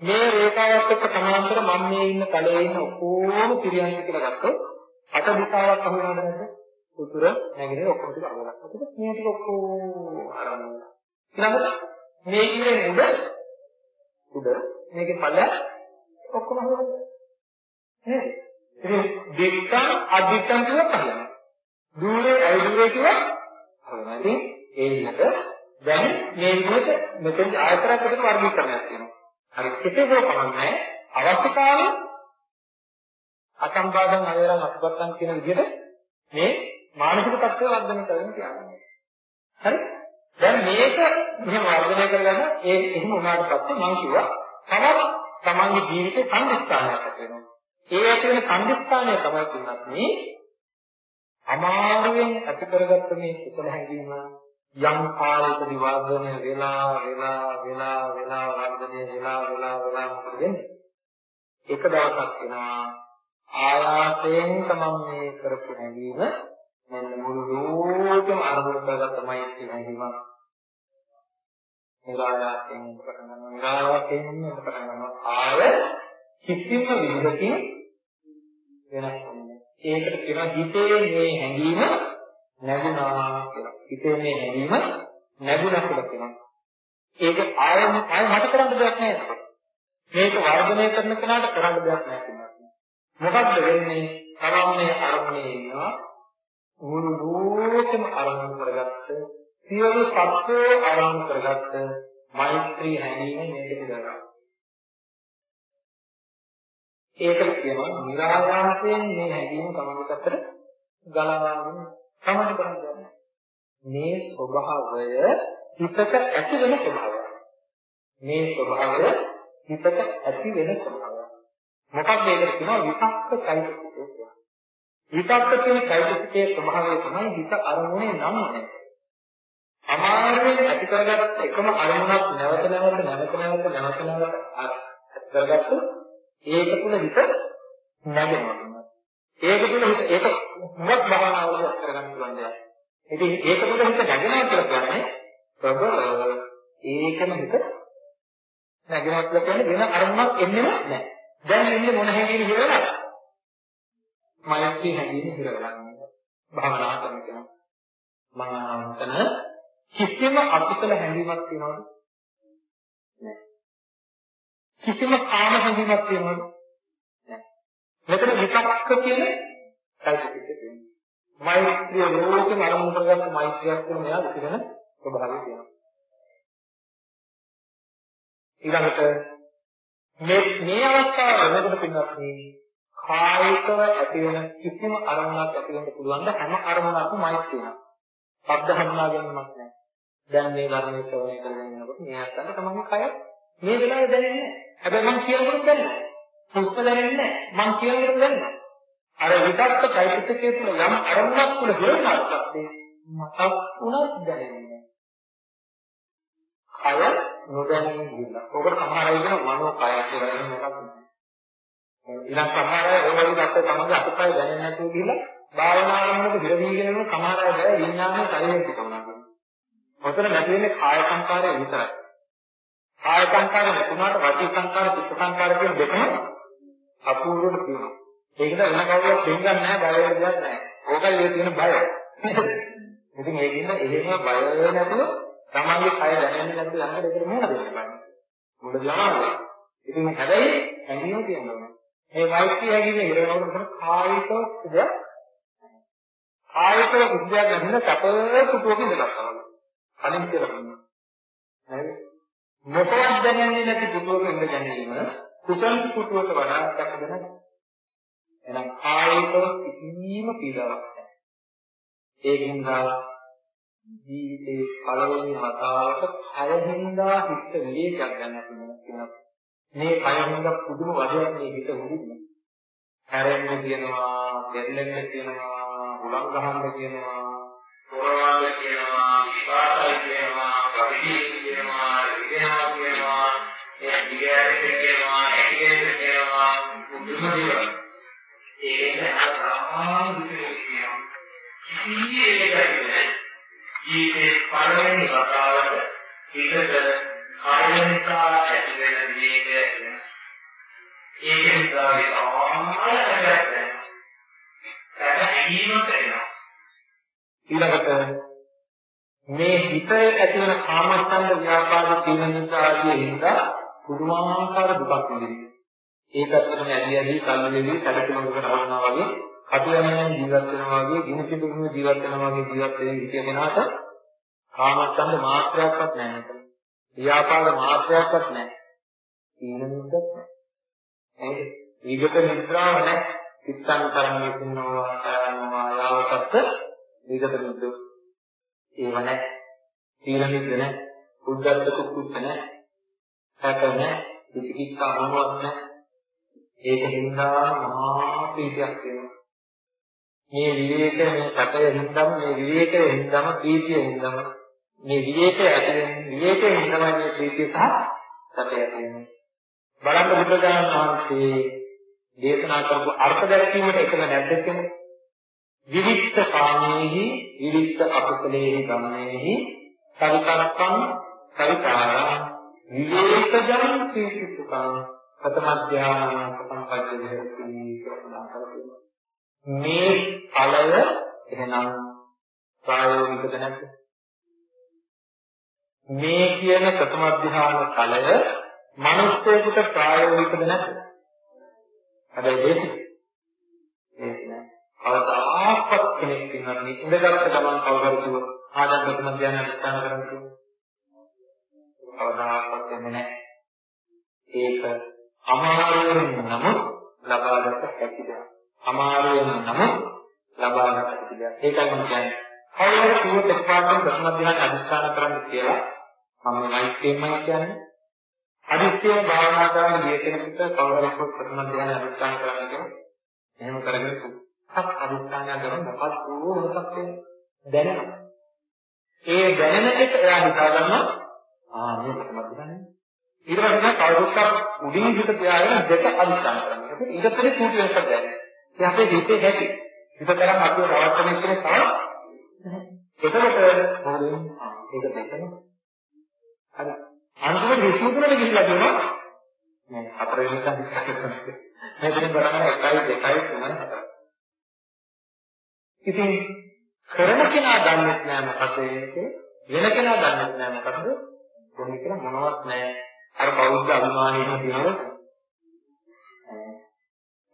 මේ රේඛාවත් එක්ක සමාන්තර මම මේ ඉන්න කලේ ඉන්න ඔක්කොම පිරියන්ක කියලා ගත්තොත් අට දිශාවක් අහු වෙනවද නැද්ද? උතුර නැගෙනහිර ඔක්කොම ටික අහු වෙනවා. ඒක මේ ටික ඔක්කොම අරන්. ඊළඟට මේ ඉන්නේ උඩ උඩ මේකේ පළ ඔක්කොම අහු වෙනවා. නේද? ඉතින් දෙක්කන් අධිකන් කියලා පහළනවා. දුරේ අයිදුරේ කියලා හරිනවා. ඉතින් ඒ විදිහට දැන් මේ විදිහට මෙතන ආයතරයක් විතර වර්ගීකරණයක් තියෙනවා. හරි කෙසේ හෝ කමන්නේ අවශ්‍යතාවය අසම්බාධන් අවේරන් අත්පත්තන් කියන විදිහට මේ මානසික තත්ත්වය වර්ධනය කරගෙන කියන්නේ. හරි? දැන් මේක මෙහෙම වර්ධනය කරගන්න ඒ එහෙම වුණාට පස්සේ මම කිව්වා තවත් තමන්ගේ ජීවිතේ සංදිස්ථානයක් ඇති වෙනවා. ඒ ඇති වෙන සංදිස්ථානය තමයි තුනක් මේ අමාරුවෙන් ඇති කරගත්ත මේ කුසල හැඟීම යම් කාලයකදී වර්ධනය වෙලා වෙලා වෙලා වෙලා වර්ධනය වෙලා වෙලා වෙලා මොකද වෙන්නේ? එක දවසක් එනවා ආයාසයෙන් තමයි මේ කරපු හැඟීම මෙන්න මුළු ලෝකෙම අරමුණු කරගත්තමයි හැඟීම. නිරායාසයෙන් පටන් ගන්නවා නිරායාසයෙන් පටන් ගන්නවා ආය කිසිම විදිහකින් වෙනස් වෙන්නේ. ඒකට කියනවා හිතේ මේ හැඟීම නැගුණා කියලා. හිතේ මේ හැඟීම නැගුණා කියලා කියනවා. ඒක ආයෙ ආයෙ මට කරන්න දෙයක් නැහැ. මේක වර්ධනය කරන කෙනාට කරන්න දෙයක් නැහැ. මොකද්ද වෙන්නේ? තමන්නේ අරමුණේ ඉන්නවා මුළු ලෝකෙම අරමුණු කරගත්ත සියලු සත්‍යෝ අරමුණු කරගත්ත මෛත්‍රී හැඟීම මේක පිළිගන්නවා. ඒකට කියනවා නිරායාසයෙන් මේ හැඟීම තමන්ගේ පැත්තට ගලවාගෙන තමයි කරන්නේ. මේ ස්වභාවය හිතට ඇති වෙන ස්වභාවය. මේ ස්වභාවය හිතට ඇති වෙන ස්වභාවය. මොකක්ද ඒකට කියනවා විපක්ක චෛතසිකය කියලා. විපක්ක කියන චෛතසිකයේ ස්වභාවය තමයි හිත අරමුණේ නම්මනේ. අමාරුවෙන් ඇති කරගත්ත එකම අරමුණක් නැවත නැවත නැවත නැවත නැවත නැවත ඇති කරගත්ත ඒක තුළ හිත නැගෙනවා. ඒක තුළ හිත ඒක මුවත් භාවනාවල කරගන්න පුළුවන් දෙයක්. ඉතින් ඒක තුළ හිත නැගෙනවා කියලා කියන්නේ ප්‍රබල ඒකම හිත නැගෙනවා කියලා කියන්නේ වෙන අරමුණක් එන්නේ නැහැ. දැන් ඉන්නේ මොන හැඟීම හිරවලා? මෛත්‍රී හැඟීම හිරවලා. භාවනා කරන කෙනා. මම හිතන කිසිම අකුසල හැඟීමක් තියනවද? නැහැ. කිසිම කාම හැඟීමක් තියනවද? නැහැ. මෙතන විතක්ක කියන කල්පිත තියෙනවා. මෛත්‍රිය ලෝකෙම අරමුණු කරගන්න මෛත්‍රියක් කියන මෙයා විසිරෙන ස්වභාවය තියෙනවා. ඊළඟට මේ මේ අවස්ථාව වෙනකොට පින්නත් මේ කායිකව ඇති වෙන කිසිම අරමුණක් ඇති වෙන්න පුළුවන් ද හැම අරමුණක්ම මෛත්‍රිය වෙනවා. ශබ්ද හඳුනා ගැනීමක් නැහැ. දැන් මේ වර්ණය ශ්‍රවණය කරගෙන යනකොට මේ අත්තන්ට තමන්ගේ කය මේ වෙලාවේ දැනෙන්නේ නැහැ. හැබැයි මං කියනකොට දැනෙනවා. හුස්ම දැනෙන්නේ නැහැ. මං කියනකොට දැනෙනවා. අර විතක්ක চৈতසිකයේ තුල යම් අරමුණක් තුල හිරවනාට පස්සේ මතක් උනත් දැනෙන්නේ නැහැ. කය නොදැනීම ගිහිල්ලා. ඔකට සමහර අය කියන මනෝ කය කියලා කියන එකක් නැහැ. ඊළඟ සමහර අය ඒ වගේ දැක්ක තමන්ගේ අතපය දැනෙන්නේ නැතුව ගිහිල්ලා භාවනාවකට හිර වීගෙන යන සමහර අය බෑ විඥානයේ ශරීරයට තිබුණා. ඔතන නැති වෙන්නේ කාය සංකාරය විතරයි. කාය සංකාරය නැතුණාට වාචික සංකාර, චිත්ත සංකාර කියන දෙකම අපූර්වට තියෙනවා. ඒකද වෙන කවුරුත් දෙන්නේ නැහැ, බය වෙන දෙයක් නැහැ. ඕකයි ඒ තියෙන බය. ඉතින් ඒකින්ද එහෙම බය නැතුව තමන්ගේ කය දැනෙන්නේ නැතුව යන්න දෙකට මොනවද දෙන්නේ? මොකද යනවා. ඉතින් හැබැයි හැංගීම තියෙනවා. මේ මෛත්‍රී හැංගීම ඉරනකොට කායික සුදයක් කායික සුදයක් නැතිනම් සැප කුටුවක ඉඳලා කලින් කියලා දුන්නා. හරි? මොකක්ද දැනෙන්නේ නැති පුතුවක ඉඳ ගැනීම කුසල් පුතුවක වඩා දක්වන එහෙනම් කායික කිසිම පීඩාවක් නැහැ. ඒකින්ද ජීවිතේ පළවෙනි වතාවට කයින්දා හිත විවේකයක් ගන්න පුළුවන් මේ කයින්ද පුදුම වදයක් මේ හිත උදින්නේ. හැරෙන්න කියනවා, දෙල්ලෙන්න කියනවා, උලං ගහන්න කියනවා, පොරවන්න කියනවා, විපාකයි කියනවා, මුදුම දේවල්. ඒක අසාමාන්‍ය කියනවා. කිසි එකකට ජීවිතේ පළවෙනි වතාවට හිතට කායනිකා ඇති වෙන විවේකය ඒක නිසා ඒ සාමාන්‍ය දෙයක් නෑ. ඒක හැදීමක් වෙනවා. ඊළඟට මේ හිත ඇති වෙන කාමස්කන්ධ ව්‍යාපාද තීනනිත ආදී හින්දා පුදුමාකාර දුකක් විඳිනවා. ඒකත් තමයි ඇදී ඇදී කල්ලෙදී සැලකුමකට හරනවා වගේ කටුයමෙන් ජීවත් වෙනවා වගේ ගිනි පිටුම ජීවත් වෙනවා වගේ ජීවත් වෙන විදිය කෙනාට කාමස්කන්ධ මාත්‍රයක්වත් නැහැ. ව්‍යාපාද මාත්‍රයක්වත් නැහැ. තීනනිතත් නැහැ. ඒ විගත නිද්‍රාව නැහැ. චිත්තං කරන්නේ සින්නවා කරනවා යාවතත් විගත නිද්‍රාව ඒව නැහැ. සීල මිද්ද නැහැ. උද්දච්ච කුක්කුච්ච නැහැ. සැක නැහැ. විචිකිච්ඡා මොනවත් නැහැ. ඒක හින්දා මහා ප්‍රීතියක් වෙනවා. මේ විවේකය මේ සැපය හින්දාම මේ විවේකය හින්දාම ප්‍රීතිය හින්දාම මේ විවේකය ඇති වෙන විවේකයෙන් හින්දාම මේ ප්‍රීතිය සහ සැපය ඇති වෙනවා. බලන්න බුදුරජාණන් වහන්සේ දේශනා කරපු අර්ථ දැක්වීමට එකම නැද්ද කියන්නේ? විවිච්ඡ කාමේහි විවිච්ඡ අකුසලේහි ධම්මේහි සවිතක්කම් සවිතාරං විවේකජං පීති සුඛං ප්‍රථම ධ්‍යාන සම්පජ්ජති මේ ඵලය එහෙනම් ප්‍රායෝගිකද නැද්ද? මේ කියන ප්‍රථම ධ්‍යාන ඵලය මනුස්සයෙකුට ප්‍රායෝගිකද නැද්ද? හැබැයි ඒක ඒක නෑ. අවදාහපත් කෙනෙක් ඉන්නන්නේ ඉඳගත්ත ගමන් කවුරුහරි කිව්වොත් ආදම් ප්‍රථම ධ්‍යාන අධිෂ්ඨාන කරන්න කිව්වොත් අවදාහපත් වෙන්නේ නෑ. ඒක අමාරුවෙන් නමුත් ලබාගත හැකි දෙයක්. අමාරුවෙන් නමුත් ලබාගත හැකි දෙයක්. ඒකයි මම කියන්නේ. කවුරුහරි කිව්වොත් එක්පාරටම ප්‍රථම ධ්‍යාන අධිෂ්ඨාන කරන්න කියලා මම මෛත්‍රියමයි කියන්නේ. අදිස්ත්‍යම භාවනා කරන ගිය කෙනෙකුට කවුරුහරි ප්‍රථම ධ්‍යාන අධිෂ්ඨාන කරන්න කියනවා. එහෙම කරගෙන සුඛක් අධිෂ්ඨානය කරන මොකක්ද මොකක්ද දැනෙනවා. ඒ දැනෙන එක එයා හිතා ගන්නවා ආ මේ ප්‍රථම ධ්‍යානයි. ඊට පස්සේ කවුරුත් උඩින් හිත තියාගෙන දෙක අධිෂ්ඨාන කරනවා. ඒක ඊට පස්සේ කුටි වෙනසක් දැනෙනවා. ඒ අපේ හිතේ හැටි. හිත තරම් අපිව නවත්තන එක තව එතකොට මොකද ඒක දැකනවා. හරි. අන්තිමට විශ්මුතුනට ගිහිල්ලා කියනවා මේ හතර වෙනකන් ඉස්සරහට කරන්නේ. මෙතනින් බලන්න 1 2 3 4. ඉතින් කරන කෙනා දන්නේ නැහැ මොකද ඒක. වෙන කෙනා දන්නේ නැහැ මොකද. කොහොමද කියලා මොනවත් නැහැ. අර බෞද්ධ අභිමානීය කියනවද?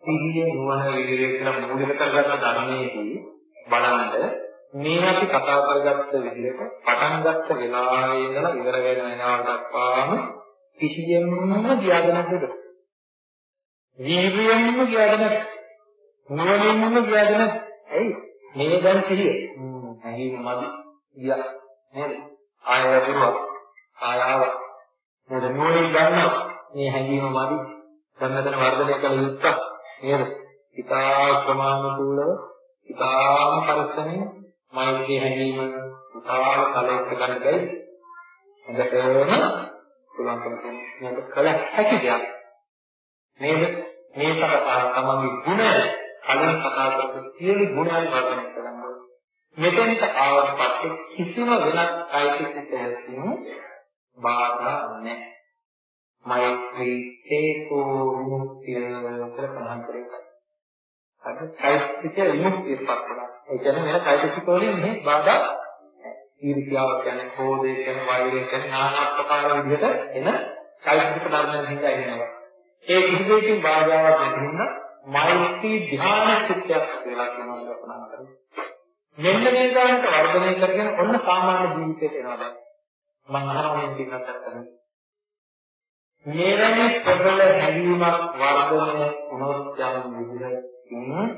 සිහිය නුවණ විවිධ කියලා මූලික කරගත්ත ධර්මයේදී බලන්න මේ අපි කතා කරගත්ත විදිහට පටන් ගත්ත වෙලාවේ ඉඳලා ඉවර වෙන වෙනාවට දක්වාම කිසියෙම්ම ගියාද නැද්ද? වීර්යයෙන්ම ගියාද නැද්ද? නුවණින්ම ගියාද නැද්ද? ඇයි? මේ දැන් සිහිය. ඇහිම මදි ගියා. නේද? ආය වතුරක් ආයාව. නේද? නුවණින් ගන්නවා. මේ හැඟීම මදි. දැන් මෙතන වර්ධනය කළ යුත්තක්. නේද? ඉතා ප්‍රමාණිකූලව ඉතාම පරිස්සමෙන් මෛත්‍රී හැඟීම විශාල කලයකට ගන්න බැයි. හොඳටම පුළුවන්කම තියෙන කල හැකි දෙයක්. නේද? මේ සකසා තමන්ගේ ගුණ කලින් කතා කරපු සියලු ගුණයන් වර්ධනය කරන්න මෙතෙන්ට ආවට පස්සේ කිසිම වෙනත් চৈতසිකයකින් බාධා නැහැ. මෛත්‍රී චේතෝ විමුක්තිය කියලා ප්‍රධාන කරේ. අද චෛතසික විමුක්තියපත් වෙනවා. ඒ කියන්නේ මෙන්න චෛතසික වලින් මේ බාධා ඊර්ෂ්‍යාව කියන්නේ කෝපය කියන්නේ වෛරය කියන්නේ নানা ආකාර විදිහට එන චෛතසික ධර්මයන් හින්දා එනවා. ඒ කිසිදෙකින් බාධාවක් නැති හින්දා මෛත්‍රී ධ්‍යාන චිත්තයක් කියලා කියනවා කල්පනා කරන්නේ. මෙන්න මේ ගානට වර්ධනය කරගෙන ඔන්න සාමාන්‍ය ජීවිතයට එනවා දැන්. මම අහනවා මේ පිටත් කරන්නේ. මෙවැනි ප්‍රබල හැඟීමක් වර්ධනය වුණොත් යම් විදිහට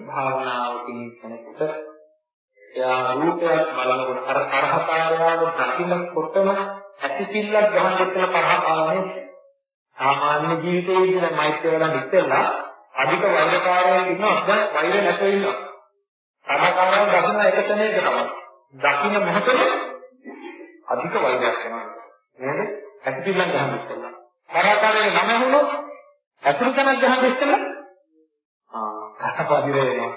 භාවනාවකින් කෙනෙකුට එයා රූපයක් බලනකොට අර කරහපාරාව දකින්නකොටම ඇතිපිල්ලක් ගහන දෙතන කරහපාරනේ සාමාන්‍ය ජීවිතයේ ඉඳලා මෛත්‍රිය වලට ඉස්සෙල්ලා අධික වෛරකාරයෙක් ඉන්නවා. දැන් වෛර නැතුව ඉන්නවා. කරහපාරාව දකින්න එක තැනක තමයි. දකින්න මොහොතේ අධික වෛරයක් වෙනවා නේද? ඇතිපිල්ලක් ගහන ඉස්සෙල්ලා. කරහපාරේ නම වුණොත් ඇසුරු තැනක් ගහන ඉස්සෙල්ලා අතපදිර වෙනවා.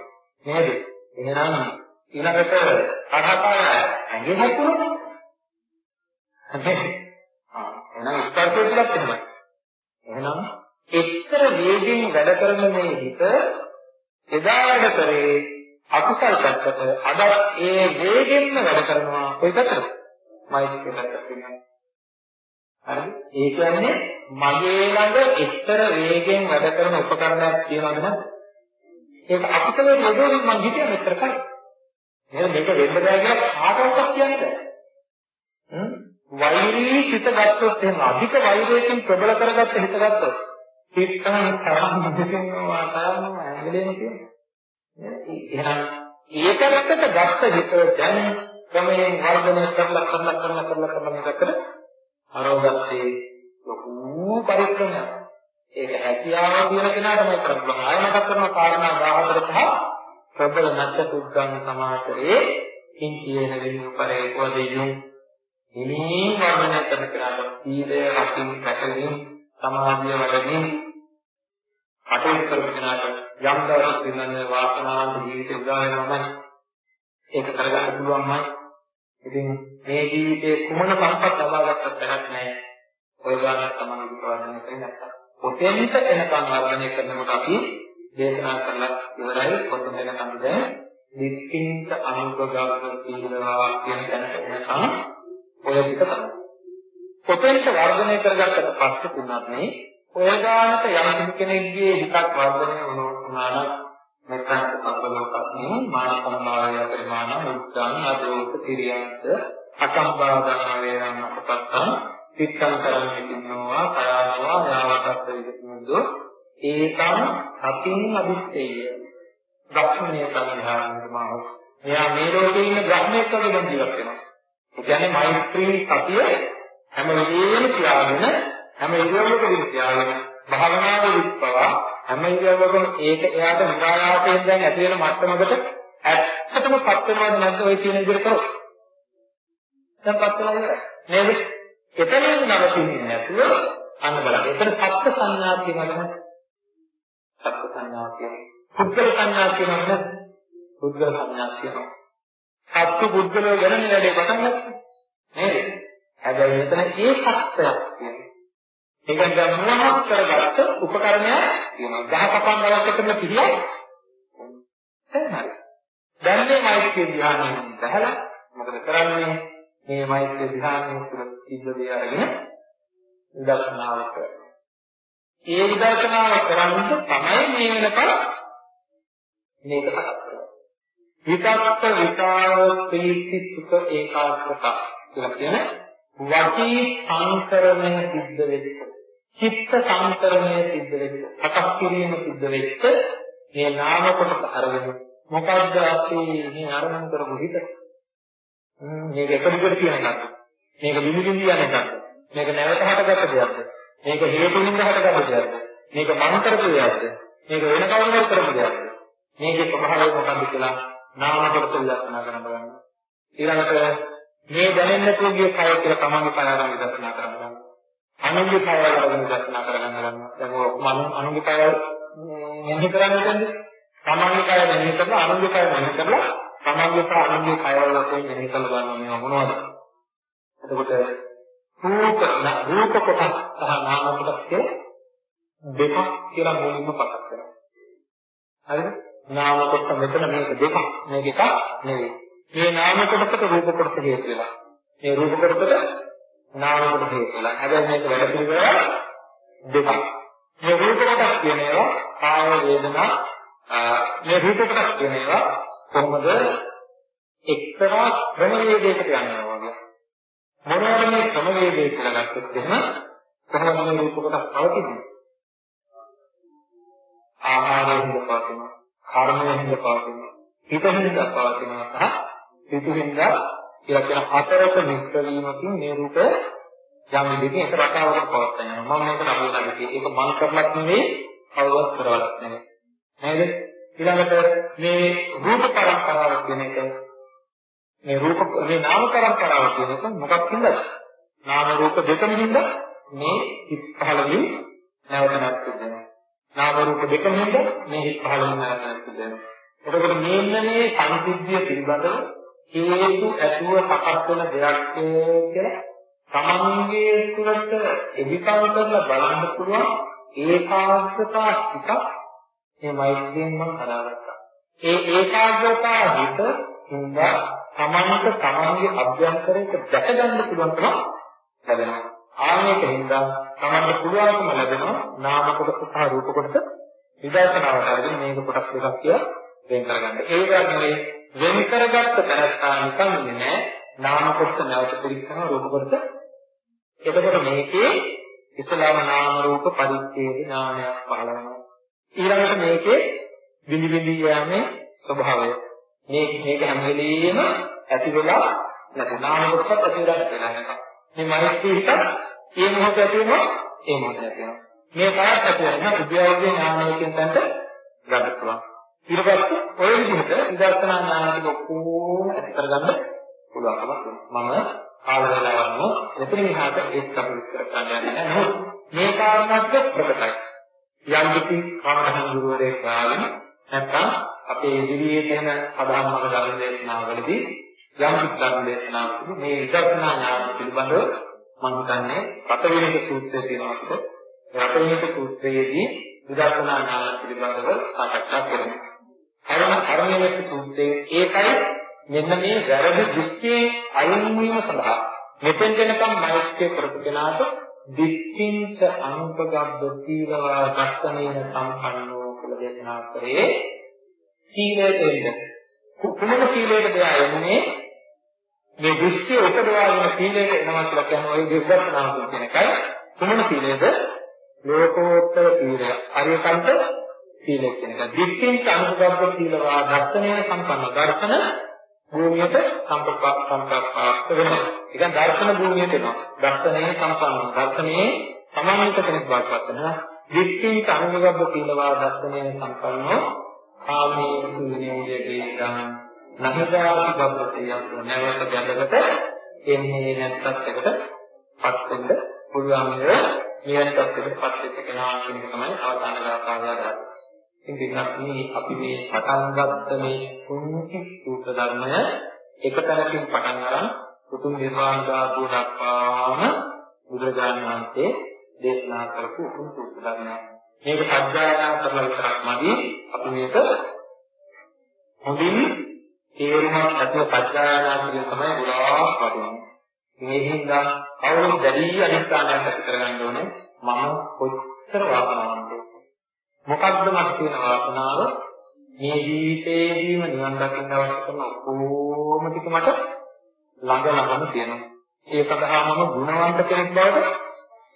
නේද? එහෙනම් ඊළඟට අහපාර ඇඟේ හැප්පුණොත් එහෙනම් ස්පර්ශය තුලත් එහෙමයි එහෙනම් එක්තර වේගයෙන් වැඩ කරන මේ හිත එදා වැඩ කරේ අකුසල් පැත්තට අද ඒ වේගෙන්ම වැඩ කරනවා කොයි පැත්තටද? මෛත්‍රී පැත්තට හරි ඒ කියන්නේ මගේ ළඟ එක්තර වේගෙන් වැඩ කරන උපකරණයක් තියෙනවද නැද්ද ඒක අකුසලයේ යොදවමින් මම හිතේ මෙතර කරා. නේද මේක වෙන්න බෑ කියලා කාටවත් කියන්න බෑ. හ්ම් වෛරී හිත ගත්තොත් එහෙම අධික වෛරයෙන් ප්‍රබල කරගත්ත හිත ගත්තොත් පිටකම තරම් මුදින් වාතාවරණ ඇඟලේම කියනවා. එහෙනම් ඒකකට ගත්ත හිත දැන් ක්‍රමයෙන් වර්ධනය කරලා කරලා කරලා කරලා කරලා මේකට අරෝගත්තේ ලොකු පරික්‍රමයක්. ඒක හැකියාව කියන කෙනාටමයි කරන්න පුළුවන්. ආය මතක් කරන කාරණා 14 පහ ප්‍රබල නැච්ච පුද්ගං සමාතරේ කිංචේන විමුපරේ කොදෙයුම් ඉමේ වර්ණන කරන කෙනාට සීලය රකින් පැටලින් සමාධිය වඩමින් කටයුතු කරන කෙනාට යම් දවසක් වෙනන වාසනාවන්ත ජීවිතය උදා වෙනවමයි ඒක කරගන්න පුළුවන්මයි ඉතින් මේ ජීවිතේ කුමන සම්පත් ලබා ගත්තත් වැඩක් නැහැ ඔය ගානක් තමයි විපාදනය කරන්නේ. නැත්තම් ඔතෙන්ට එනකන් වර්ධනය කරනකොට අපි දේශනා කරලා ඉවරයි. ඔතෙන් එනකන් දැන් දික්කින්ච අනුපගම්ම තීනවා කියන තැනට එනකම් ඔය ටික තමයි. කොතෙන්ට වර්ධනය කරගත්තට පස්සේ තුනක් මේ ඔය ගානට යම් කෙනෙක්ගේ හිතක් වර්ධනය වුණා නම් මෙතන සම්බලෝකත්නේ මාන සම්භාවය පරිමාණ මුක්තං අදෝස කිරියන්ත අසම්බාධන වේරණ අපතත්තං සිත්තං කරන්නේ කින්නෝවා කයානවා යාවතත් විදිහට ඒකම් සතින් අදිත්තේය බ්‍රහ්මණය සංඝානමාව එයා මේ ලෝකේ ඉන්න බ්‍රහ්මයෙක් වගේ දැන් ජීවත් වෙනවා. ඒ කියන්නේ මෛත්‍රී සතිය හැම වෙලේම තියාගෙන හැම ඉරියව්වකදීම තියාගෙන භාවනාව විස්පවා හැම ඉරියව්වකම ඒක එයාට නිරායාසයෙන් දැන් ඇති වෙන මට්ටමකට ඇත්තටම පත් වෙනවද නැද්ද ඔය කියන විදිහට කරොත් දැන් පත් වෙනවා නේද එතනින් නවතින්නේ නැතුව අන්න බලන්න. එතන සත්‍ය සංඥා කියනවද? සත්‍ය සංඥා කියන්නේ. පුද්ගල සංඥා කියනවද? පුද්ගල සංඥා කියනවා. සත්‍ය පුද්ගලව ගැන වැඩේ පටන් ගත්තා. නේද? හැබැයි මෙතන ඒකත්වයක් කියන්නේ. ඒක දැන් මොනවද කරගත්ත උපකරණයක් කියනවා. ගහ කපන් අවශ්‍ය කරන පිළිය. දැන් හරි. දැන් මේ මෛත්‍රී ධ්‍යානයෙන් බහලා මොකද කරන්නේ? මේ මෛත්‍රී ධ්‍යානයේ තුල සිද්ධ දේ අරගෙන විදර්ශනාව කරනවා. ඒ විදර්ශනාව කරන්නේ තමයි මේ වෙනකල් මේක පහත් කරනවා. විතක්ක විචාර ප්‍රීති සුඛ ඒකාග්‍රත කියලා කියන වචී සංකරණය සිද්ධ වෙච්ච චිත්ත සංකරණය සිද්ධ වෙච්ච අටක් කිරීම සිද්ධ වෙච්ච මේ නාම කොටස අරගෙන මොකද්ද අපි මේ අරමුණු කරපු හිත මේක එක දිගට කියන එකක්. මේක බිඳි බිඳි යන එකක්. මේක නැවත හටගත්ත දෙයක්ද? මේක හේතුනින්ද හටගත්ත දෙයක්ද? මේක මම කරපු දෙයක්ද? මේක වෙන කවුරුහරි කරපු දෙයක්ද? මේකේ ස්වභාවය මොකක්ද කියලා නාම කොට විදර්ශනා කරන්න බලන්න. ඊළඟට මේ දැනෙන්න නැතුව ගිය කය කියලා තමන්ගේ කය අරන් විදර්ශනා කරන්න බලන්න. අනුන්ගේ කය අරන් විදර්ශනා කරගන්න බලන්න. දැන් ඔය අනුන්ගේ කය මෙහෙ කරන්නේ නැද්ද? තමන්ගේ කය මෙහෙ කරලා අනුන්ගේ කය මෙහෙ කරලා තමන්ගේ සහ අනුන්ගේ කයවල වශයෙන් මෙහෙ කළ බලනවා මේවා මොනවද? එතකොට රූප රූප කොටස් සහ නාම කොටස් දෙකක් කියලා මුලින්ම පටන් ගන්නවා. හරිද? නාම කොටස මෙතන මේක දෙකක් මේක එකක් නෙවෙයි. මේ නාම කොටසට රූප කොටස හේතු වෙලා. මේ රූප කොටසට නාම කොටස හේතු වෙලා. හැබැයි මේක වැඩ පිළිවෙල දෙකක්. මේ රූප කොටස් කියන ඒවා කාය වේදනා මේ රූප කොටස් කියන ඒවා කොහොමද එක්තරා ක්‍රමවේදයකට යනවා වගේ. මොනවාද මේ ක්‍රමවේදය කියලා ගත්තොත් එහෙම කොහොමද මේ රූප කොටස් පවතින්නේ? ආහාරයෙන් පවතිනවා, කර්මයෙන් පවතිනවා, හිතින්ද පවතිනවා සහ හිතින්ද කියලා කියන හතරක මිශ්‍ර වීමකින් මේ රූපය යම් විදිහකින් එක රටාවකට පවත්වා යනවා. මම මේක නමුදා කිව්වේ. ඒක මන කරලක් නෙවෙයි, කවවත් කරවලක් නෙවෙයි. නේද? ඊළඟට මේ රූප පරම්පරාව කියන එක මේ රූප මේ නාම පරම්පරාව කියන එක මොකක් හින්දාද? නාම රූප දෙකම හින්දා මේ හිත් පහළ වී නැවත නැවත වෙනවා. නාම රූප දෙකම හින්දා මේ හිත් පහළ වී නැවත නැවත වෙනවා. එතකොට මේන්න මේ සංසිද්ධිය පිළිබඳව හේතු ඇතුව සකස් වෙන දෙයක් කියලා තමන්ගේ තුළට එවිකල් කරලා බලන්න පුළුවන් ඒකාග්‍රතා හිතක් මේ මෛත්‍රියෙන් මම හදාගත්තා. ඒ ඒකාග්‍රතාව හිත හින්දා තමන්ට තමන්ගේ අභ්‍යන්තරයට දැක ගන්න පුළුවන්කම ලැබෙනවා. ආනේක හින්දා තමන්ට පුළුවන්කම ලැබෙනවා නාම කොටස සහ රූප කොටස විදර්ශනාවට අරගෙන මේක කොටස් දෙකක් කියලා වෙන් කරගන්න. ඒ වගේ වෙන් කරගත්ත තැනත්තා නිකන් නෑ නාම කොටස නැවත පිළිස්සන රූප කොටස. එතකොට මේකේ ඉස්ලාම නාම රූප පරිච්ඡේද ඥානයක් පහළ වෙනවා. ඊළඟට මේකේ බිනි බිනි යෑමේ ස්වභාවය. මේ මේක හැම වෙලෙම ඇති වෙලා නැති නාම කොටසත් ඇති වෙලා නැති මේ මෛත්‍රී හිත ඒ මොහොත ඇති වෙනවා ඒ මොහොත ඇති වෙනවා. මේ කායත් ඇති වෙනවා උද්‍යෝගයේ ඥානයකින් තන්ට ගන්න පුළුවන්. ඊට පස්සේ ඔය විදිහට විදර්ශනා ඥානටික ඔක්කොම ඇති කරගන්න පුළුවන්කමක් තියෙනවා. මම කාල වේලාවම මෙතන මෙහාට ඒක අපි විස්තර කරන්න යන්නේ නැහැ. මේ කාරණාත් ප්‍රකටයි. යම් කිසි කමඨහන් ගුරුවරයෙක් ආවම නැත්නම් අපේ ඉදිරියේ තියෙන සදාම් මඟ ධර්ම දේශනාවලදී යම් කිසි ධර්ම දේශනාවකදී මේ විදර්ශනා ඥාන පිළිබඳව මම හිතන්නේ පතවිනික සූත්‍රයේ තියෙනවා අපිට පතවිනික සූත්‍රයේදී විදර්ශනා ඥාන පිළිබඳව සාකච්ඡා කරමු. අරණ අරණ්‍යක සූත්‍රයේ ඒකයි මෙන්න මේ වැරදි දෘෂ්ටියේ අයින් වීම සඳහා මෙතෙන් දෙනකම් මෛත්‍රිය කරපු කෙනාට දික්ඛින්ච අනුපගබ්බ සීලවා දස්සනේන සම්පන්නෝ කියලා දේශනා කරේ සීලයට එන්න. කුමන සීලයකද යන්නේ? මේ දෘෂ්ටි උපදවාගෙන සීලයට එනවා කියලා කියන්නේ ওই දෙවියන්නාම කියන එකයි. කුමන සීලයද? ලෝකෝත්තර සීලය. අරියකන්ත සීලය කියන එක. දික්ඛින්ච අනුපගබ්බ සීලවා දස්සනේන සම්පන්න දර්ශන භූමියට සම්ප්‍රප්ත සම්ප්‍රාප්ත වෙනවා. ඒ කියන්නේ දර්ශන භූමියට එනවා. දර්ශනයේ සම්පන්න. දර්ශනයේ සමානිත කෙනෙක් බවට වෙනවා. දික්ඛින් සංගබ්බ සීලවා දර්ශනයේ සම්පන්නෝ ආමේ සුඤ්ඤේ වේදං නහදාති බබ්බතේ නැවත බැඳකට එන්නේ නැත්තත් එකට පත් වෙන්න පුළුවන් වේ. මේ වෙනතත් එකට පත් වෙච්ච කෙනා කියන තමයි අවදාන ගාථාව ඉතින් මේ අපි මේ පටන් ගත්ත මේ කුංචි සූත්‍ර ධර්මය එක තැනකින් පටන් අරන් උතුම් නිර්වාණ ධාතුව දක්වාම බුදුරජාණන් වහන්සේ දේශනා කරපු උතුම් සූත්‍ර ධර්මය. මේක සත්‍යයනා කරලා විතරක් මදි අපි මේක හොඳින් තේරුමක් ඇතුව සත්‍යයනා කියන තමයි ගොඩාක් වටින්නේ. මේ හින්දා කවුරුත් දැඩි අනිස්ථානයක් ඇති කරගන්න ඕනේ මම කොච්චර වාසනාවන්තද මොකද්ද මට තියෙන වාසනාව? මේ ජීවිතේදීම නිවන් දකින්න අවශ්‍ය කරන ඔක්කොම ටික මට ළඟ ළඟම තියෙනවා. ඒ සඳහා මම ගුණවන්ත කෙනෙක් බවට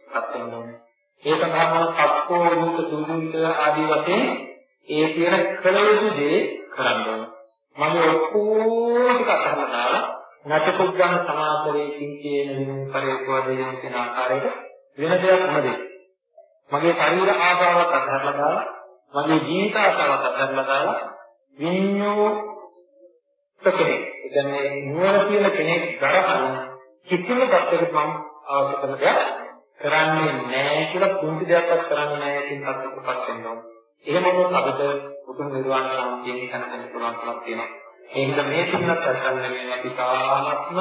පත් වෙන්න ඕනේ. ඒ සඳහා මම සත්කෝ රූප සුදුන්ත ආදී වශයෙන් ඒ කියන කළ යුතු දේ කරන්න ඕනේ. මම ඔක්කොම ටික අතහරලා දාලා නැටකුග්ගම සමාතරේ කිංචේන විමුක්තරේ කියන ආකාරයට වෙන දෙයක් නොදේ. මගේ ශරීර ආශාවක් අත්හැරලා දාලා මගේ ජීවිත ආශාවක් අත්හැරලා දාලා විඤ්ඤෝ කෙනෙක් ඒ කියන්නේ නුවණ තියෙන කෙනෙක් දරහන කිසිම පැත්තකට මම අවශ්‍ය කරන දෙයක් කරන්නේ නැහැ කියලා කුංචි දෙයක්වත් කරන්නේ නැහැ කියන පැත්තකටපත් වෙන්න ඕන. එහෙම වුණොත් අපිට උතුම් නිර්වාණ සාන්තියෙන් දැනගන්න පුළුවන් කමක් තියෙනවා. ඒ නිසා මේ තුනක් අත්දැකීම අපි තාමත්ම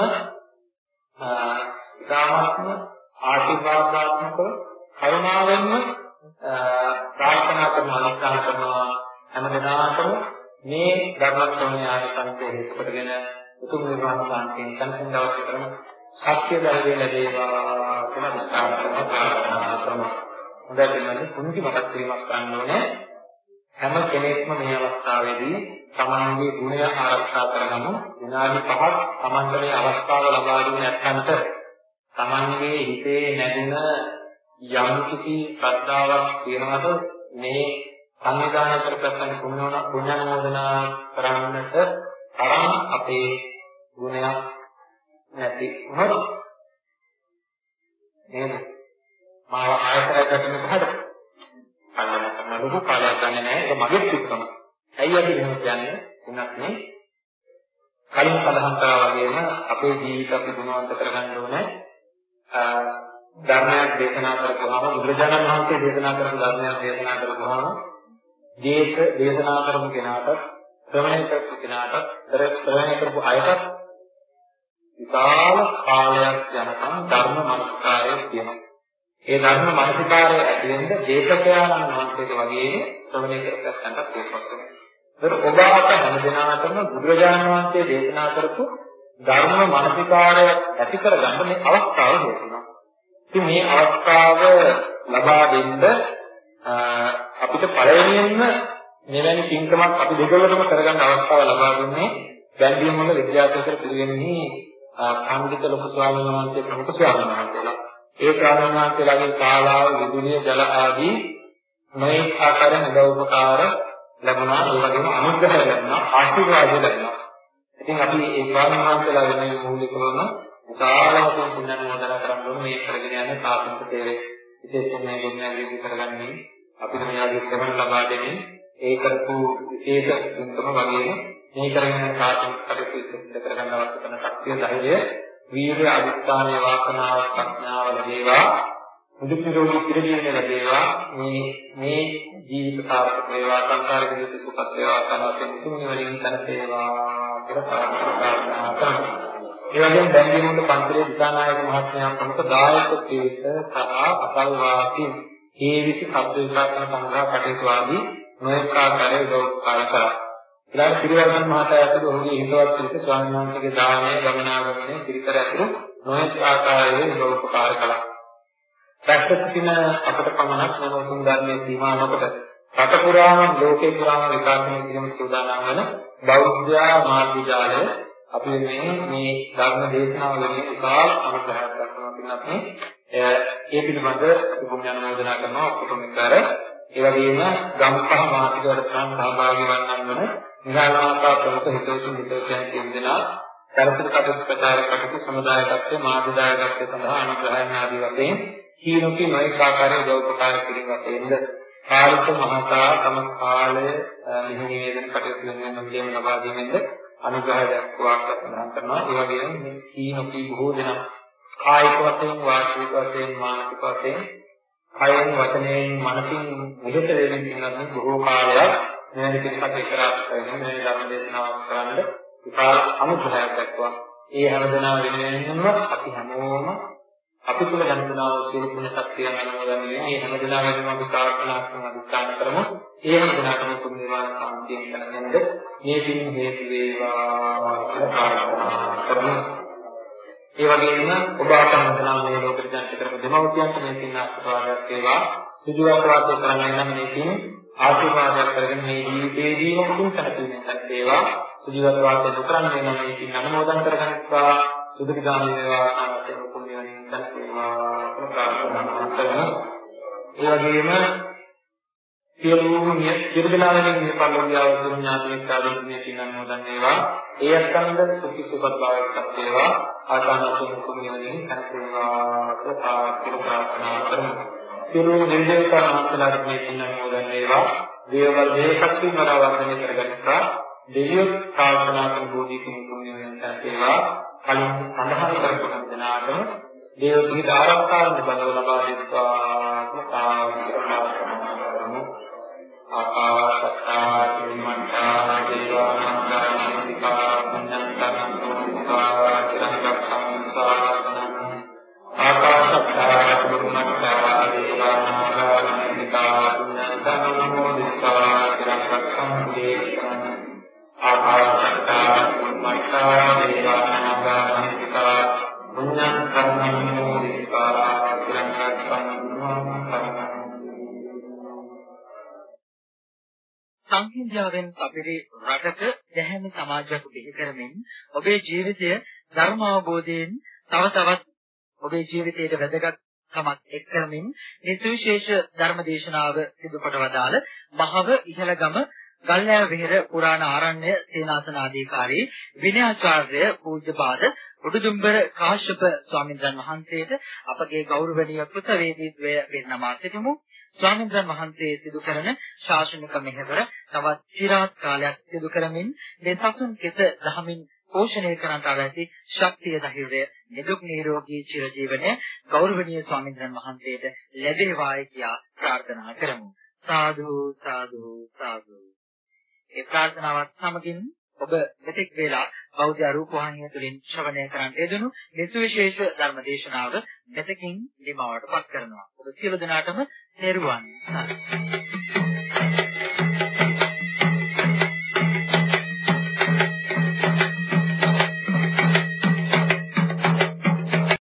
තාමත්ම ආශිර්වාදාත්මකව කරුණාවෙන්ම ප්‍රාර්ථනා කරන අනුස්ථාන කරනවා හැම දිනාටම මේ ධර්ම ශ්‍රවණය ආරම්භයේ හේතු කොටගෙන උතුම් නිර්වාණ සාන්තියෙන් සම්පූර්ණ අවශ්‍ය කරන සත්‍ය ධර්මයේ ලැබේවා කියලා විස්තර කරනවා ප්‍රාර්ථනා කරනවා. හොඳයි කියන්නේ කුංචි මතක් කිරීමක් ගන්න ඕනේ. හැම කෙනෙක්ම මේ අවස්ථාවේදී තමන්ගේ ගුණය ආරක්ෂා කරගමු. විනාඩි 5ක් තමන්ට මේ අවස්ථාව ලබා දුන්නේ නැත්නම් තමන්ගේ හිතේ නැගුණ යම් කිසි ශ්‍රද්ධාවක් තියෙනවද මේ සංවිධානය කරපස්සන් පුණ්‍යවන පුණ්‍යනෝදනා කරන්නට තරම් අපේ ගුණයක් නැති වුණොත් නේද මාව ආයතරයක් ගන්න කොහොමද? අන්න කරන ලොකු කාලයක් ගන්න නැහැ ඒක මගේ චිත්තම. ඇයි අපි එහෙම කියන්නේ? උනත් නේ. කලින් සඳහන් කරා වගේම අපේ ජීවිත අපි ගුණවන්ත කරගන්න ඕනේ. ධර්මයක් දේශනා කරපුවාම බුදුරජාණන් වහන්සේ දේශනා කරපු ධර්මයක් දේශනා කරපුවාම දේශ දේශනා කරපු කෙනාට ශ්‍රවණය කරපු කෙනාට ශ්‍රවණය කරපු අයට විශාල කාලයක් යනකම් ධර්ම මනස්කාරය තියෙනවා. ඒ ධර්ම මනස්කාරය ඇති වෙන්න දේශකයාණන් වහන්සේට වගේ ශ්‍රවණය කරගන්නට ඒකත් වෙනවා. ඔබ අප හැම දිනකටම බුදුරජාණන් වහන්සේ දේශනා කරපු ධර්ම මනස්කාරය ඇති කරගන්න මේ අවස්ථාව දෙනවා. ඉතින් මේ අවස්ථාව ලබා දෙන්න අපිට පළවෙනියෙන්ම මෙවැනි පින්කමක් අපි දෙගොල්ලටම කරගන්න අවස්ථාව ලබා දුන්නේ බැන්දියම් වල විද්‍යාර්ථීකර පිළිගන්නේ පඬිත ලොකු ස්වාමීන් වහන්සේ ප්‍රමුඛ ස්වාමීන් වහන්සේලා. ඒ ස්වාමීන් වහන්සේලාගේ ශාලාව, විදුලිය, ජල ආදී මේ ආකාරයෙන් උදව්පකාර ලැබුණා. ඒ වගේම අනුග්‍රහය ලැබුණා, ආශිර්වාද ලැබුණා. ඉතින් අපි මේ ස්වාමීන් වහන්සේලා වෙන මූලිකවම විශාලවම පුණ්‍යනෝදනා කරන්න ඕනේ. මේ කරගෙන යන සාසනික සේවය. විශේෂයෙන් මේ ගුණයන්ගේ කරගන්නේ අපිට මේ ආදී ශ්‍රවණ ලබා දෙන්නේ ඒ කරපු විශේෂ තුන්කම වගේම මේ කරගෙන යන සාසනික කටයුතු ඉස්සෙල්ලා කරගන්න අවශ්‍ය කරන ශක්තිය ධෛර්යය වීර්ය අධිෂ්ඨානය වාසනාව ප්‍රඥාව ලැබේවා. මුදු නිරෝධී චිරජීවනය ලැබේවා. මේ මේ ජීවිත සාර්ථක වේවා සංසාරික ජීවිත සුඛත් වේවා සමාසෙන් තුන් නිවනින් සැනසේවා කියලා ප්‍රාර්ථනා කරනවා. ඒ වගේම බැංගිමුල පන්සලේ දිසානායක මහත්මයා ප්‍රමුඛ දායක පිරිස සහ අසල්වාසීන් ඒ විසි ශබ්ද විකාශන සංග්‍රහ කටයුතු ආදී නොඑක ආකාරයේ උදව් කරා. ඊළඟ සිරිවර්ධන මහතා ඇතුළු ඔහුගේ හිතවත් පිරිස ස්වාමීන් වහන්සේගේ දානය ගමනාගමනය පිරිකර ඇතුළු නොයෙක් ආකාරයේ උදව් උපකාර කළා. රැකසින අපට පමණක් මෙම උතුම් ධර්මයේ සීමා නොකොට රට පුරාම ලෝකේ පුරාම විකාශනය කිරීම සූදානම් වන බෞද්ධ මාධ්‍ය ජාලය අපි මේ මේ ධර්ම දේශනාව වෙනුවෙන් විශාල අනුග්‍රහයක් දක්වනවා පින්නත් මේ ඒ පිළිබඳ පුණ්‍ය අනුමෝදනා කරනවා ඔක්කොම එකතර ඒ වගේම ගම්පහ මාසික වැඩසටහන් සහභාගී වන්නන් වන නිහාලමාතා ප්‍රමුඛ හිතවතුන් හිතවතුන් කියන දෙනා දරසන කටයුතු ප්‍රචාර කටයුතු සමුදායකත්වයේ මාධ්‍යදායකත්වයේ සඳහා අනුග්‍රහයන් ආදී වශයෙන් කීනොකි නොයෙක් ආකාරයේ උපකාර කිරීම වශයෙන්ද කාලික මහතා තම කාලය නිහිනේදන කටයුතු වෙනුවෙන් කියම ලබා දීමෙන්ද අනුග්‍රහය දක්වා සඳහන් කරනවා. ඒ වගේම මේ කීනොකි බොහෝ දෙනා කායික වශයෙන් වාචික වශයෙන් මානසික වශයෙන් කයෙන් වචනයෙන් මනසින් විහෙත වෙමින් ඉන්න බොහෝ කාලයක් මෙවැනි පිළිපත් එක්තරා කරගෙන මේ ධර්ම දේශනාවක් කරන්න විශාල අනුග්‍රහයක් දක්වා ඒ හැමදෙනා වෙනුවෙන්ම අපි හැමෝම අපි තුල දැනුණා සියලු පුණ්‍ය ශක්තියන් අනුමෝදන්නේ මේ හැමදෙනා වෙනුම අපි ප්‍රාර්ථනා කරන අධිෂ්ඨාන කරමු. ඒ හැමදෙනාටම කුම් නිවාන සම්පූර්ණ කරගන්නද මේ පින් හේතු වේවා ප්‍රාර්ථනා කරමු. ඒ වගේම ඔබ අතහන්දලා මේ ලෝකෙට දැන් කරපු දෙමව්පියන්ට මේ පින් ආශිර්වාදයක් වේවා. සුදුවක් වාසය කරන්න නම් මේ පින් ආශිර්වාදයක් කරගෙන මේ ජීවිතේදීම උතුම් සැනසීමක් වේවා. සුජීවත්ව වාසය නොකරන වෙන මේ පින් අනුමෝදන් කරගන්නවා සුදුකිදාමී වේවා අනන්ත පුණ්‍යයෙන් සැනසීමා ප්‍රාර්ථනා කරනවා ඒ වගේම සියලුම මිය සියලු දෙනාගෙන් මේ පරිලෝකීය අවසුරු ඥාතික ආදී මේ පින් අනුමෝදන් වේවා. ඒ අත්කන්ද සුඛි සුපත් භාවයක් වේවා. ආසන්නසුන් කුමියෝනේ සැනසීමා ප්‍රාර්ථනා කරනවා සියලුම දෙවියන්ට මහන්සලාට මේ පින් අනුමෝදන් වේවා. දේවල් දේව ශක්තිය වරවර්ධනය කරගන්නවා දෙවියෝ ප්‍රාර්ථනා කරන බෝධි කුමියෝනේ සැනසීමා කලින් සඳහන් කරපු දෙනාටම දේව පිහිට ආරක්ෂාවෙන් බඳව ලබා දෙත්වා ප්‍රාර්ථනා සංහිඳියාවෙන් අපේ රටක දැහැමි සමාජයක් බිහි කරමින් ඔබේ ජීවිතය ධර්ම අවබෝධයෙන් තව තවත් ඔබේ ජීවිතයට වැදගත් කමක් එක් කරමින් මේ සුවිශේෂ ධර්ම දේශනාව සිදු කොට වදාළ මහව ඉහළගම ගල්ලෑ විහෙර පුරාණ ආරණ්‍ය සේනාසනාධිකාරී විනයාචාර්ය පූජ්‍යපාද උඩුදුම්බර කාශ්‍යප ස්වාමීන් වහන්සේට අපගේ ගෞරවනීය කෘතවේදීත්වය පෙන්වා සිටිමු. ස්වාමීන් වහන්සේ සිදු කරන ශාසනික මෙහෙවර තවත් চিරාත් කාලයක් සිදු කරමින් මේ සසුන් කෙත දහමින් පෝෂණය කරන්නට අවැසි ශක්තිය ධෛර්යය නිදුක් නිරෝගී චිරජීවනය ගෞරවනීය ස්වාමීන් වහන්සේට ලැබේවායි කියා ප්‍රාර්ථනා කරමු. සාදු සාදු සාදු. ඒ ප්‍රාර්ථනාවත් සමගින් ඔබ මෙතෙක් වේලා බෞද්ධ රූපවාහිනිය තුලින් ශ්‍රවණය කරන්න යෙදුණු මේ සුවිශේෂ ධර්ම දේශනාව මෙතකින් නිමවට පත් කරනවා. ඔබ සියලු දෙනාටම තෙරුවන් සරණයි.